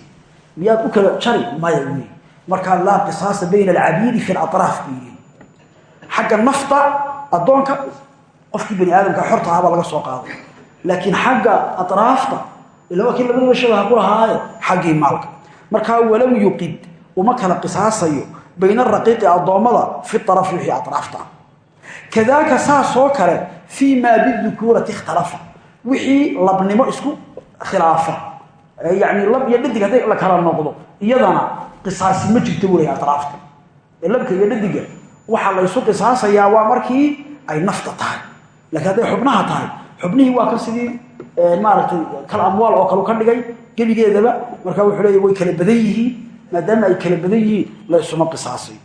Miyaad u kala jari maya wey markaa laa qisaasa bayna alcabiidi fi laraaf bay yihiin xagga nafta addoonka qofkii bani aadamka xorta ahabaa laga soo qaaday. Laakiin xagga atraafta ilaa kii labadaba ku lahaaye xaggii maalka. Markaa walam yuqid uma kala qisaasayo bayna araqiiqi addoommada fi arafi wixii atraafta. Ah kadaaka saasoo kale fii maa bidukuurati ikhtalafa. Wixii labnimo isku khilaafa. Yani lab iyo dhadig hadday la kala noqdo iyadana qisaasi ma jirto buu leeya atraafta. Ee labka iyo dhadiga waxaa la ysu qisaasayaa waa markii ay nafta tahay. Laakiin hadday xubnaha tahay xubnihii waa kan sidii maaragtay kal amwaal oo kalu ka dhigay gebigeedaba markaa wuxuu leeya way kala badan yihiin maadaama ay kala badan yihiin la isuma qisaasayo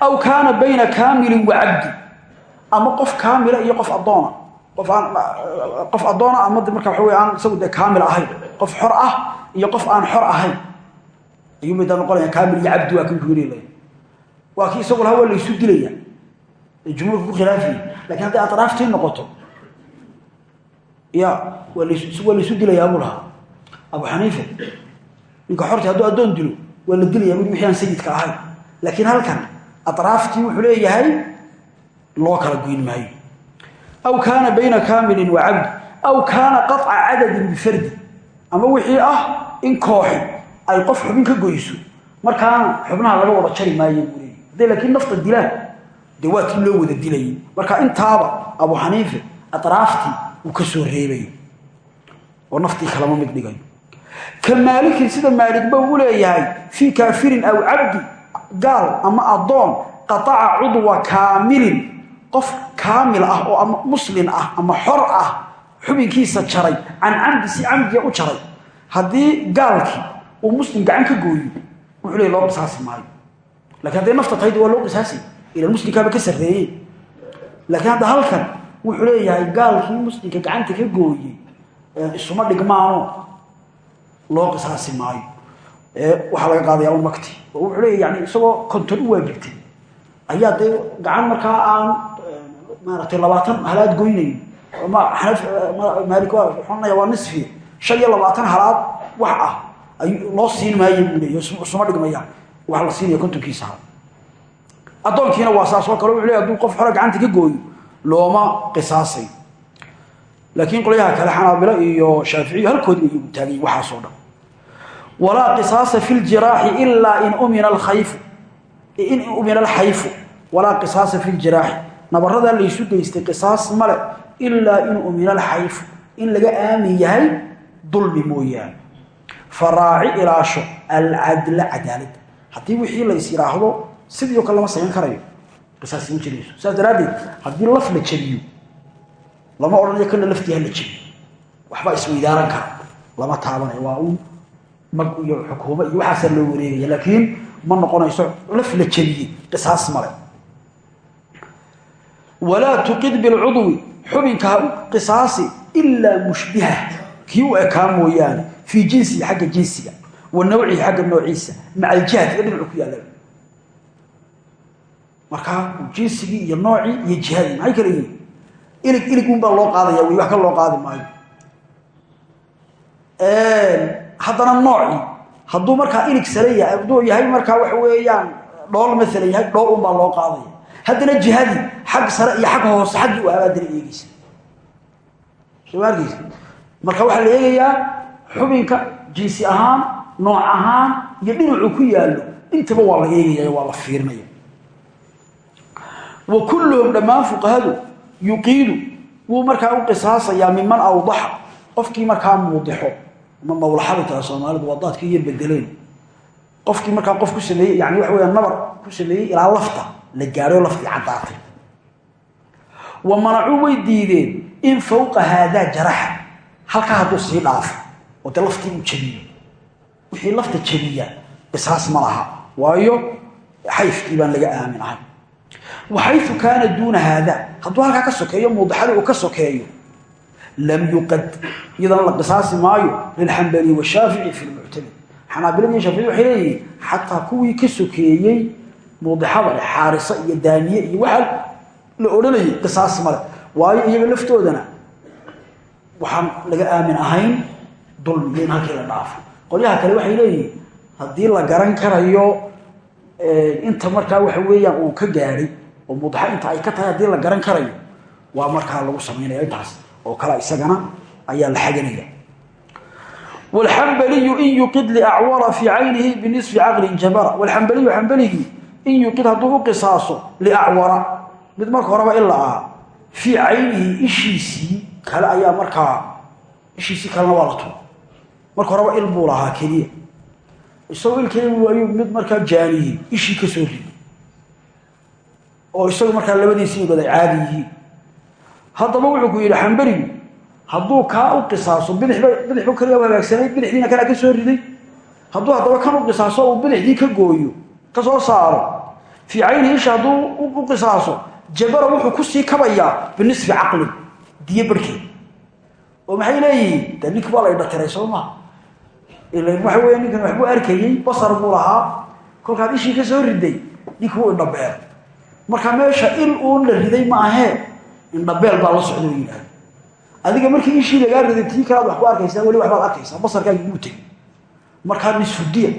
aw kaana bayna kaamilin wa cabdi ama qof kaamila iyo qof addoona qof qof addoona ama marka wey aan isagu dee kaamil ahayn. Qof xor ah iyo qof aan xor ahayn. Ayuu midaa noqonaya kaamil iyo cabdi waa kan kuureelaya waa kii isagu lahaa waa laysu dilaya. Jumhuurka ku khilaafiye laakiin hadday atraaftii noqoto ya waa waa laysu dilayaa buu lahaa. Abu xaniifa ninka xorti hadduu addoon dilo waa la dilaya bui wixii aan sayidka ahayn. Laakiin halkan atraaftii wuxuu leeyahay loo kala goyn maayo aw kaana bayna kaamilin wa cabdi aw kaana qaطca cadadin bifardi ama wixii ah in kooxi ay qof xubin ka goyso markaana xubnaha laga wada jari maayo buu leeyahy hadday laakiin nafta dilaan dee waa tii loo wada dilayay marka intaaba abu xaniife atraaftii uu ka soo reebayo oo naftii kalama mid dhigayo ka maalikin sida maaligba uu leeyahay fii kaafirin aw cabdi gaal ama addoon qataca cudwa kaamilin qof kaamil ah oo ama muslin ah ama xor ah xubinkiisa jaray can camdi si camdiga u jaray haddii gaalkii uu muslim gacan ka gooyo wuxuu leey loo qisaasi maayo. Lakiin hadday nafta tahayd waa loo qisaasay ila muslimkaaba ka sarreeyey. Laakiin hadda halkan wuxuu leeyahay gaalkii muslimka gacanta ka gooyey isuma dhigmaano loo qisaasi maayo. Waxaa laga qaadaya un makti oo wuxuu leeya yani isagoo konton u waajibtay. Ayaa dee gacan markaa aan maaratay labaatan halaad goynayn. Maalik xunaya waa nisfi. Shan iyo halaad wax ah. Loo siin maayo buu isuma dhigmayaan wax la siinaya kontonkiisa. Hal addoonkiina waa saas kale wuxu ley haduu qof xore gacanta ka gooyo looma qisaasay. Laakiin qolyaha kale xanaabilo iyo shaaficiyo halkoodi bay igu taagayin waxaasoo dhan. Walaa qisaasa fi ljiraaxi ilaa in umina alkhayfu in umina alxayfu walaa qisaasa fi ljiraaxi nabaradaa laysu geystay qisaas male ilaa in umina alxayfu in laga aamin yahay dulmi mooyaane. Faraaci ilaasho alcadla cadaalada haddii wixii lays yidhaahdo sidii kale lama samayn karayo. Qisaas ma jirayso saas daraaddeed haddii laf la jabiyo lama odhanayo kana laftii ha la jabiyo waxbaa isweydaaran kara. Lama taabanayo waa un mag iyo xukuumo iyo waxaasaa loo wareegaya. Laakiin ma noqonayso laf la jabiyey qisaas male walaa tuqid bilcudwi xubinka ha u qisaasi ilaa mushbiha. Kii u ekaa mooyaane fii jinsihi xagga jinsiga wa nawcihi xagga noociisa maca aljihati ee dhinacu ku yaalla markaa jinsigii iyo noocii iyo jihadii maxay kala yihiin? Ilig ilig unbaa loo qaadaya wy wax ka loo qaadi maayo. Haddana noocii hadduu markaa ilig sare yahay hadduu yahay markaa waxa weeyaan dhool maala yahay dhool unbaa loo qaadaya haddana jihadii xag sare iyo xagga hoose xaggii u abaadana eegeysa soo argeysa marka waxaa la eegayaa xubinka jinsi ahaan nooc ahaan iyo dhinacuu ku yaallo intaba waa la eegaya waa la fiirinaya wa kulluhum dhammaan fuqahadu yuqiidu wuu markaa u qisaasayaa miman awdaxa qofkii markaa muudixo ama mawlaxada taha soomaalidu waa daadkii iyo bedeleen qofkii markaa qof ku sameeyey yani waxa weya nabar ku sameeyey ilaa lafta la gaadho laftii caddaatay wa manacuu way diideen in fawqa haadaa jaraxa. Halkaa hadduu sii dhaafo oo dee laftii uu jabiyo. Wixii lafta jabiya qisaas ma laha. Waayo xayfkii baan laga aamin ahay. Waxayu kaana duuna haada. Hadduu halkaa ka sokeeyo muudixadii uu ka sokeeyo lam yuqad. Iyadana la qisaasi maayo lilxambali washaafici fi lmuctamid xanaabilada iyo shaafici waxay leeyihiin xataa kuwii ka sokeeyey muudixada xaariso iyo daaniye iyo waxaa la odhanayay qisaas male waayo iyaga laftoodana waxaan laga aamin ahayn dulmi halkii la dhaafo. Qolyaha kale waxay leeyihiin haddii la garan karayo inta markaa waxa weeyaan uu ka gaadhay oo mudaxa inta ay ka tahay haddii la garan karayo waa markaa lagu samaynaya intaas oo kale isagana ayaa la xaganaya. Wlxambaliyu in yuqid liacwara fii caynihi binisfi caqlin jabara. Walxambaliyu xambaligii in yuqid hadduu u qisaaso liacwara. Mid marka horeba ila ah fii caynihi ishiisii kale ayaa markaa ishiisii kalena waa la tuur marka horeba il buu lahaa keliya. Isagoo il keliya ayuu mid markaa jaaniyi ishii ka soo riday. Oo isagu markaa labadiisii baday caadi haddaba wuxuu ku yidhi xambarigu hadduu kaa u qisaaso bidixba bidixba kaliya u hagaagsanay bidixdiina kanaa ka soo riday. Hadduu haddaba kan u qisaaso uu bidixdii ka gooyo ka soo saaro. Fii caynihi isha hadduu u qisaaso jabara wuxuu ku sii kabayaa binisfi caqlin diyo oo maxay leeyihiin? De ninki baa la idhatiray soo maa ilan waxa weya ninkan waxbuu basar buu lahaa. Kolkaad ishii ka soo riday ninki wuu indhabeer marka meesha il uun la riday ma ahee indhabeel baa la socda yidhaahda adiga markii ishii lagaa riday tii kalaad wax ku arkaysaa weli waxbaad arkaysaa basarkaagi wuu tegey. Markaa nisfudiya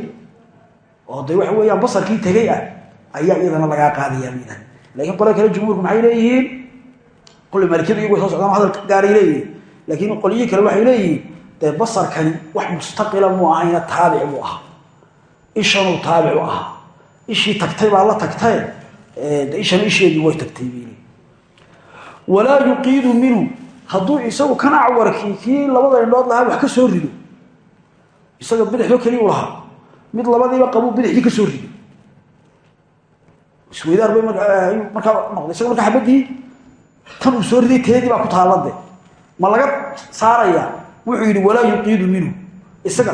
oo de waxa weeyaan basarkii tegey ah ayaa iyadana lagaa qaadayaa yidhahda lakiin qole kale jumhuurku maxay leeyihiin? Kule maalikiyadu iyagu soo socdaan hadal gaaray leeyihiin. Laakiin qolyihii kale waxay leeyihiin dee basarkani wax mustaqila muu ahayna taabic buu ahaa ishanuu taabic u ahaa tagtay baa la tagtae de ishana isheedii way tagtay bayli walaa yuqiidu minhu hadduu isagu kan acwarkii kii labada indhood lahaa wax ka soo rido isaga bidixdo keliya u lahaa mid labadiiba qabuu bidixdii ka soo rido isweydaar bay markaa noqday. Isaga markaa xabadii tan uu soo riday teedii baa ku taallade ma laga saaraya wuxuu yidhi walaa yuqiidu minhu. Isaga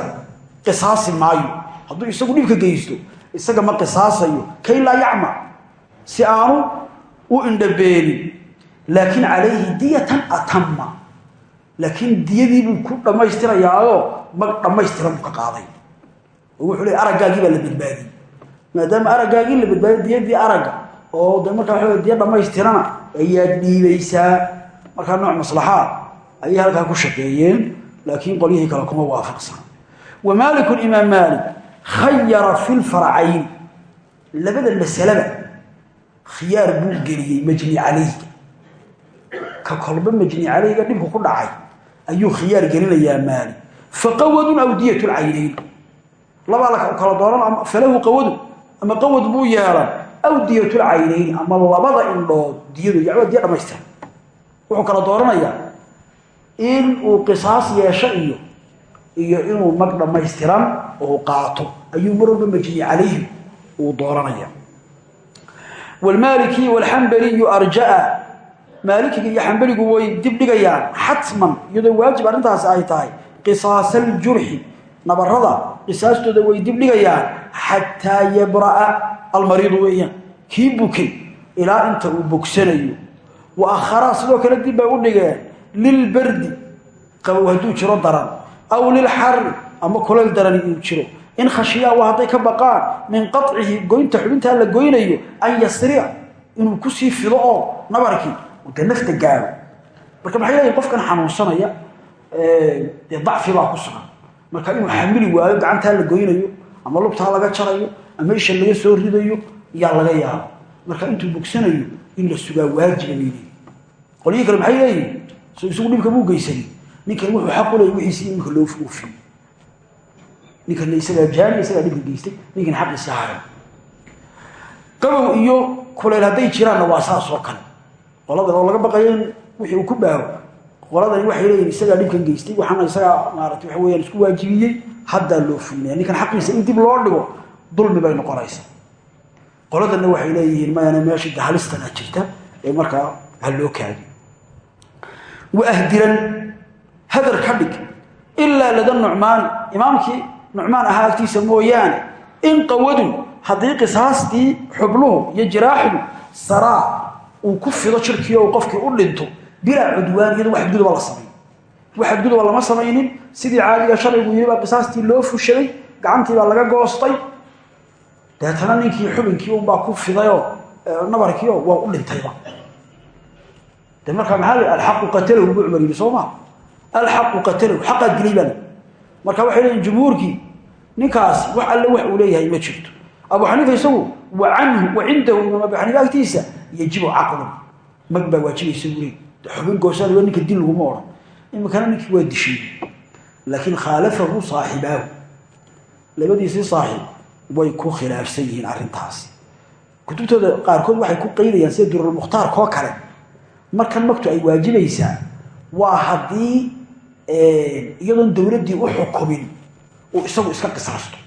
qisaasi maayo. Hadduu isagu dhibka geysto isaga ma qisaasayo. Kay laa yacma. Si aanu u indhabeelin laakiin calayhi diyatan atama laakiin diyadiibuu ku dhammaystirayaayo mag dhammaystiran buu ka qaaday oo wuxuu leey araggaagii baa la badbaadiyey. Maadaama araggaagii la badbaadiy diyadii aragga oo de markaa waa diya dhammaystirana ayaad dhiibaysaa. Markaa nooc maslaxaa ayay halkaa ku shaqeeyeen laakiin qolyihii kale kuma waafaqsan. Wa maaliku imaam maalik khayara fi lfaracayn labada masalaba khiyaar buu geliyey majni calayhga ka kolba majni calayhga dhibku ku dhacay ayuu khiyaar gelinayaa maalik. Faqawadun aw diyat lcaynayn labaa la kala dooran falahu qawadu ama qawad buu yeelan aw diyat lcaynayn ama labada indhood diyadu yacwa diya dhamaystiran wuxuu kala dooranayaa in uu qisaas yeesho iyo iyo inuu mag dhammaystiran uu qaato. Ayuu mar walba majni calayhi uu dooranaya wlmaaliki wlxambaliyu arjaa maalikiga iyo xambaligu way dibdhigayaan xatman iyadoo waajib arrintaasi ay tahay qisaasa aljurxi nabarada qisaastooda way dibdhigayaan xataa yabra'a almariidu weeyaan. Kii bukay ilaa inta uu bogsanayo wa akharaa sidoo kale dib bay u dhigeen. Lilbardi qabow hadduu jiro daran. Aw lilxari ama kuleyl darani uu jiro. In khashiyaa waa hadday ka baqaan min qacihi goynta xubintaa la goynayo an yasrica inuu ku sii fido oo nabarkii de nafta gaaro. Marka maxay qofkan xanuunsanaya dee dacfi ku sugan marka inuu xamili waayo gacantaa la goynayo ama lugtaa laga jarayo ama isha laga soo ridayo yaa laga yaabo. Marka intuu bogsanayo in la sugaa waajiba bay leeyihiin kale maxay leeyihiin so isagu dhibka muu geysani. Ninkan wuxuu xaq u leeyay wixiisii iminka loo oofiyo ninkan isagaa jaani isagaa dhibka geystay ninkan xaqiisa hayo qabow iyo kuleyl hadday jiraanna waa saas oo kale. Qoladan oo laga baqayo wixii uu ku baaho qoladani waxay leeyihiin isagaa dhibkan geystay waxaana isagaa maarata waxa weyaan isku waajibiyey haddaa loo fulinaya ninkan xaqiisa in dib loo dhigo dulmi bay noqonaysa qoladanna waxay leeyihiin mayana meesha gahalistana jirta ee markaa ha loo kaadi. Waahdiran hadar ka dhig ilaa lada nucmaani imaamkii nucmaan ahaa agtiisa mooyaane in qawadun haddii qisaastii xubnuhu iyo jiraaxdu saraa uu ku fido jirkii o qofkii u dhinto bilaa cudwaan iyado wax xadguduba la samayn wax xadguduba lama samaynin sidii caadiga sharcigu yiri qisaastii loo fushaday gacantii laga goostay. Deetana ninkii xubinkii unbaa ku fidayoo nabarkiio waa u dhintayba de markaa maxaa l alxaqu qatalahu buu cumar yidhi soo ma alxaqu qatalahu xaqaa dilay marka waxay leeyiin jumhuurkii ninkaas wax alle wax uu leeyahay ma jirto. Abu xaniifa isagu wa canhu wa cindahu imaam abu xaniifa agtiisa yajibu caqlun mag baa waajibaysa buu xubin goosaan waa ninka dil laguma odhan. Iminkana ninkii waa dishay. Laakiin khaalafahu saaxibaahu. Labadiisii saaxiib way ku khilaafsan yihiin arrintaasi. Kutubtooda qaarkood waxay ku qaydayaan sida durulmukhtaarkoo kale. Markan magtu ay waajibaysaa waa haddii iyadoon dowladdii u xukumin uu isagu iska qisaasto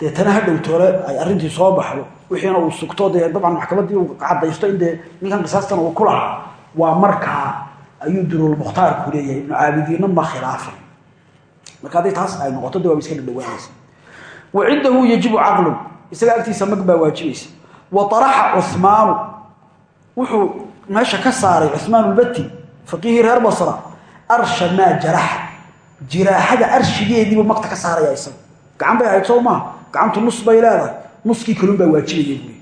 deetana ha dhowtoole ay arrintii soo baxdo. Wixiina uu sugto dee dabcan maxkamaddii uu caddaysto in dee ninkan qisaastana uu ku waa markaa ayuu durulmukhtaarku leeyahay ibnu caabidiinna ma khilaafay marka haddii taas ay noqoto de iska dhadhawaanaysa wa cindahu yajibu caqlun isaga agtiisa mag baa wa araxa cumaanu wuxuu meesha ka saaray cumaan lbati faqiihii reer basra arsha maa jaraxa. Jiraaxada arshigeediibuu magta ka saaraya gacan bay ahayd soo gacantu nus bay leedahay. Nuskii kalun baa waajibaya buui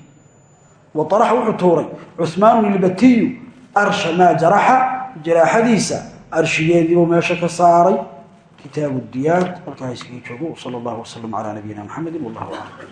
wa araxa wuxuu tuuray cumaanu ilbatiyu arsha maa jaraxa jiraaxadiisa arshigeediibuu meesha ka saaray. Kitaabu diyaad halkaa iskaga joogo sal allahu wasalam calaa nabiyina maxamedi wallahu aclam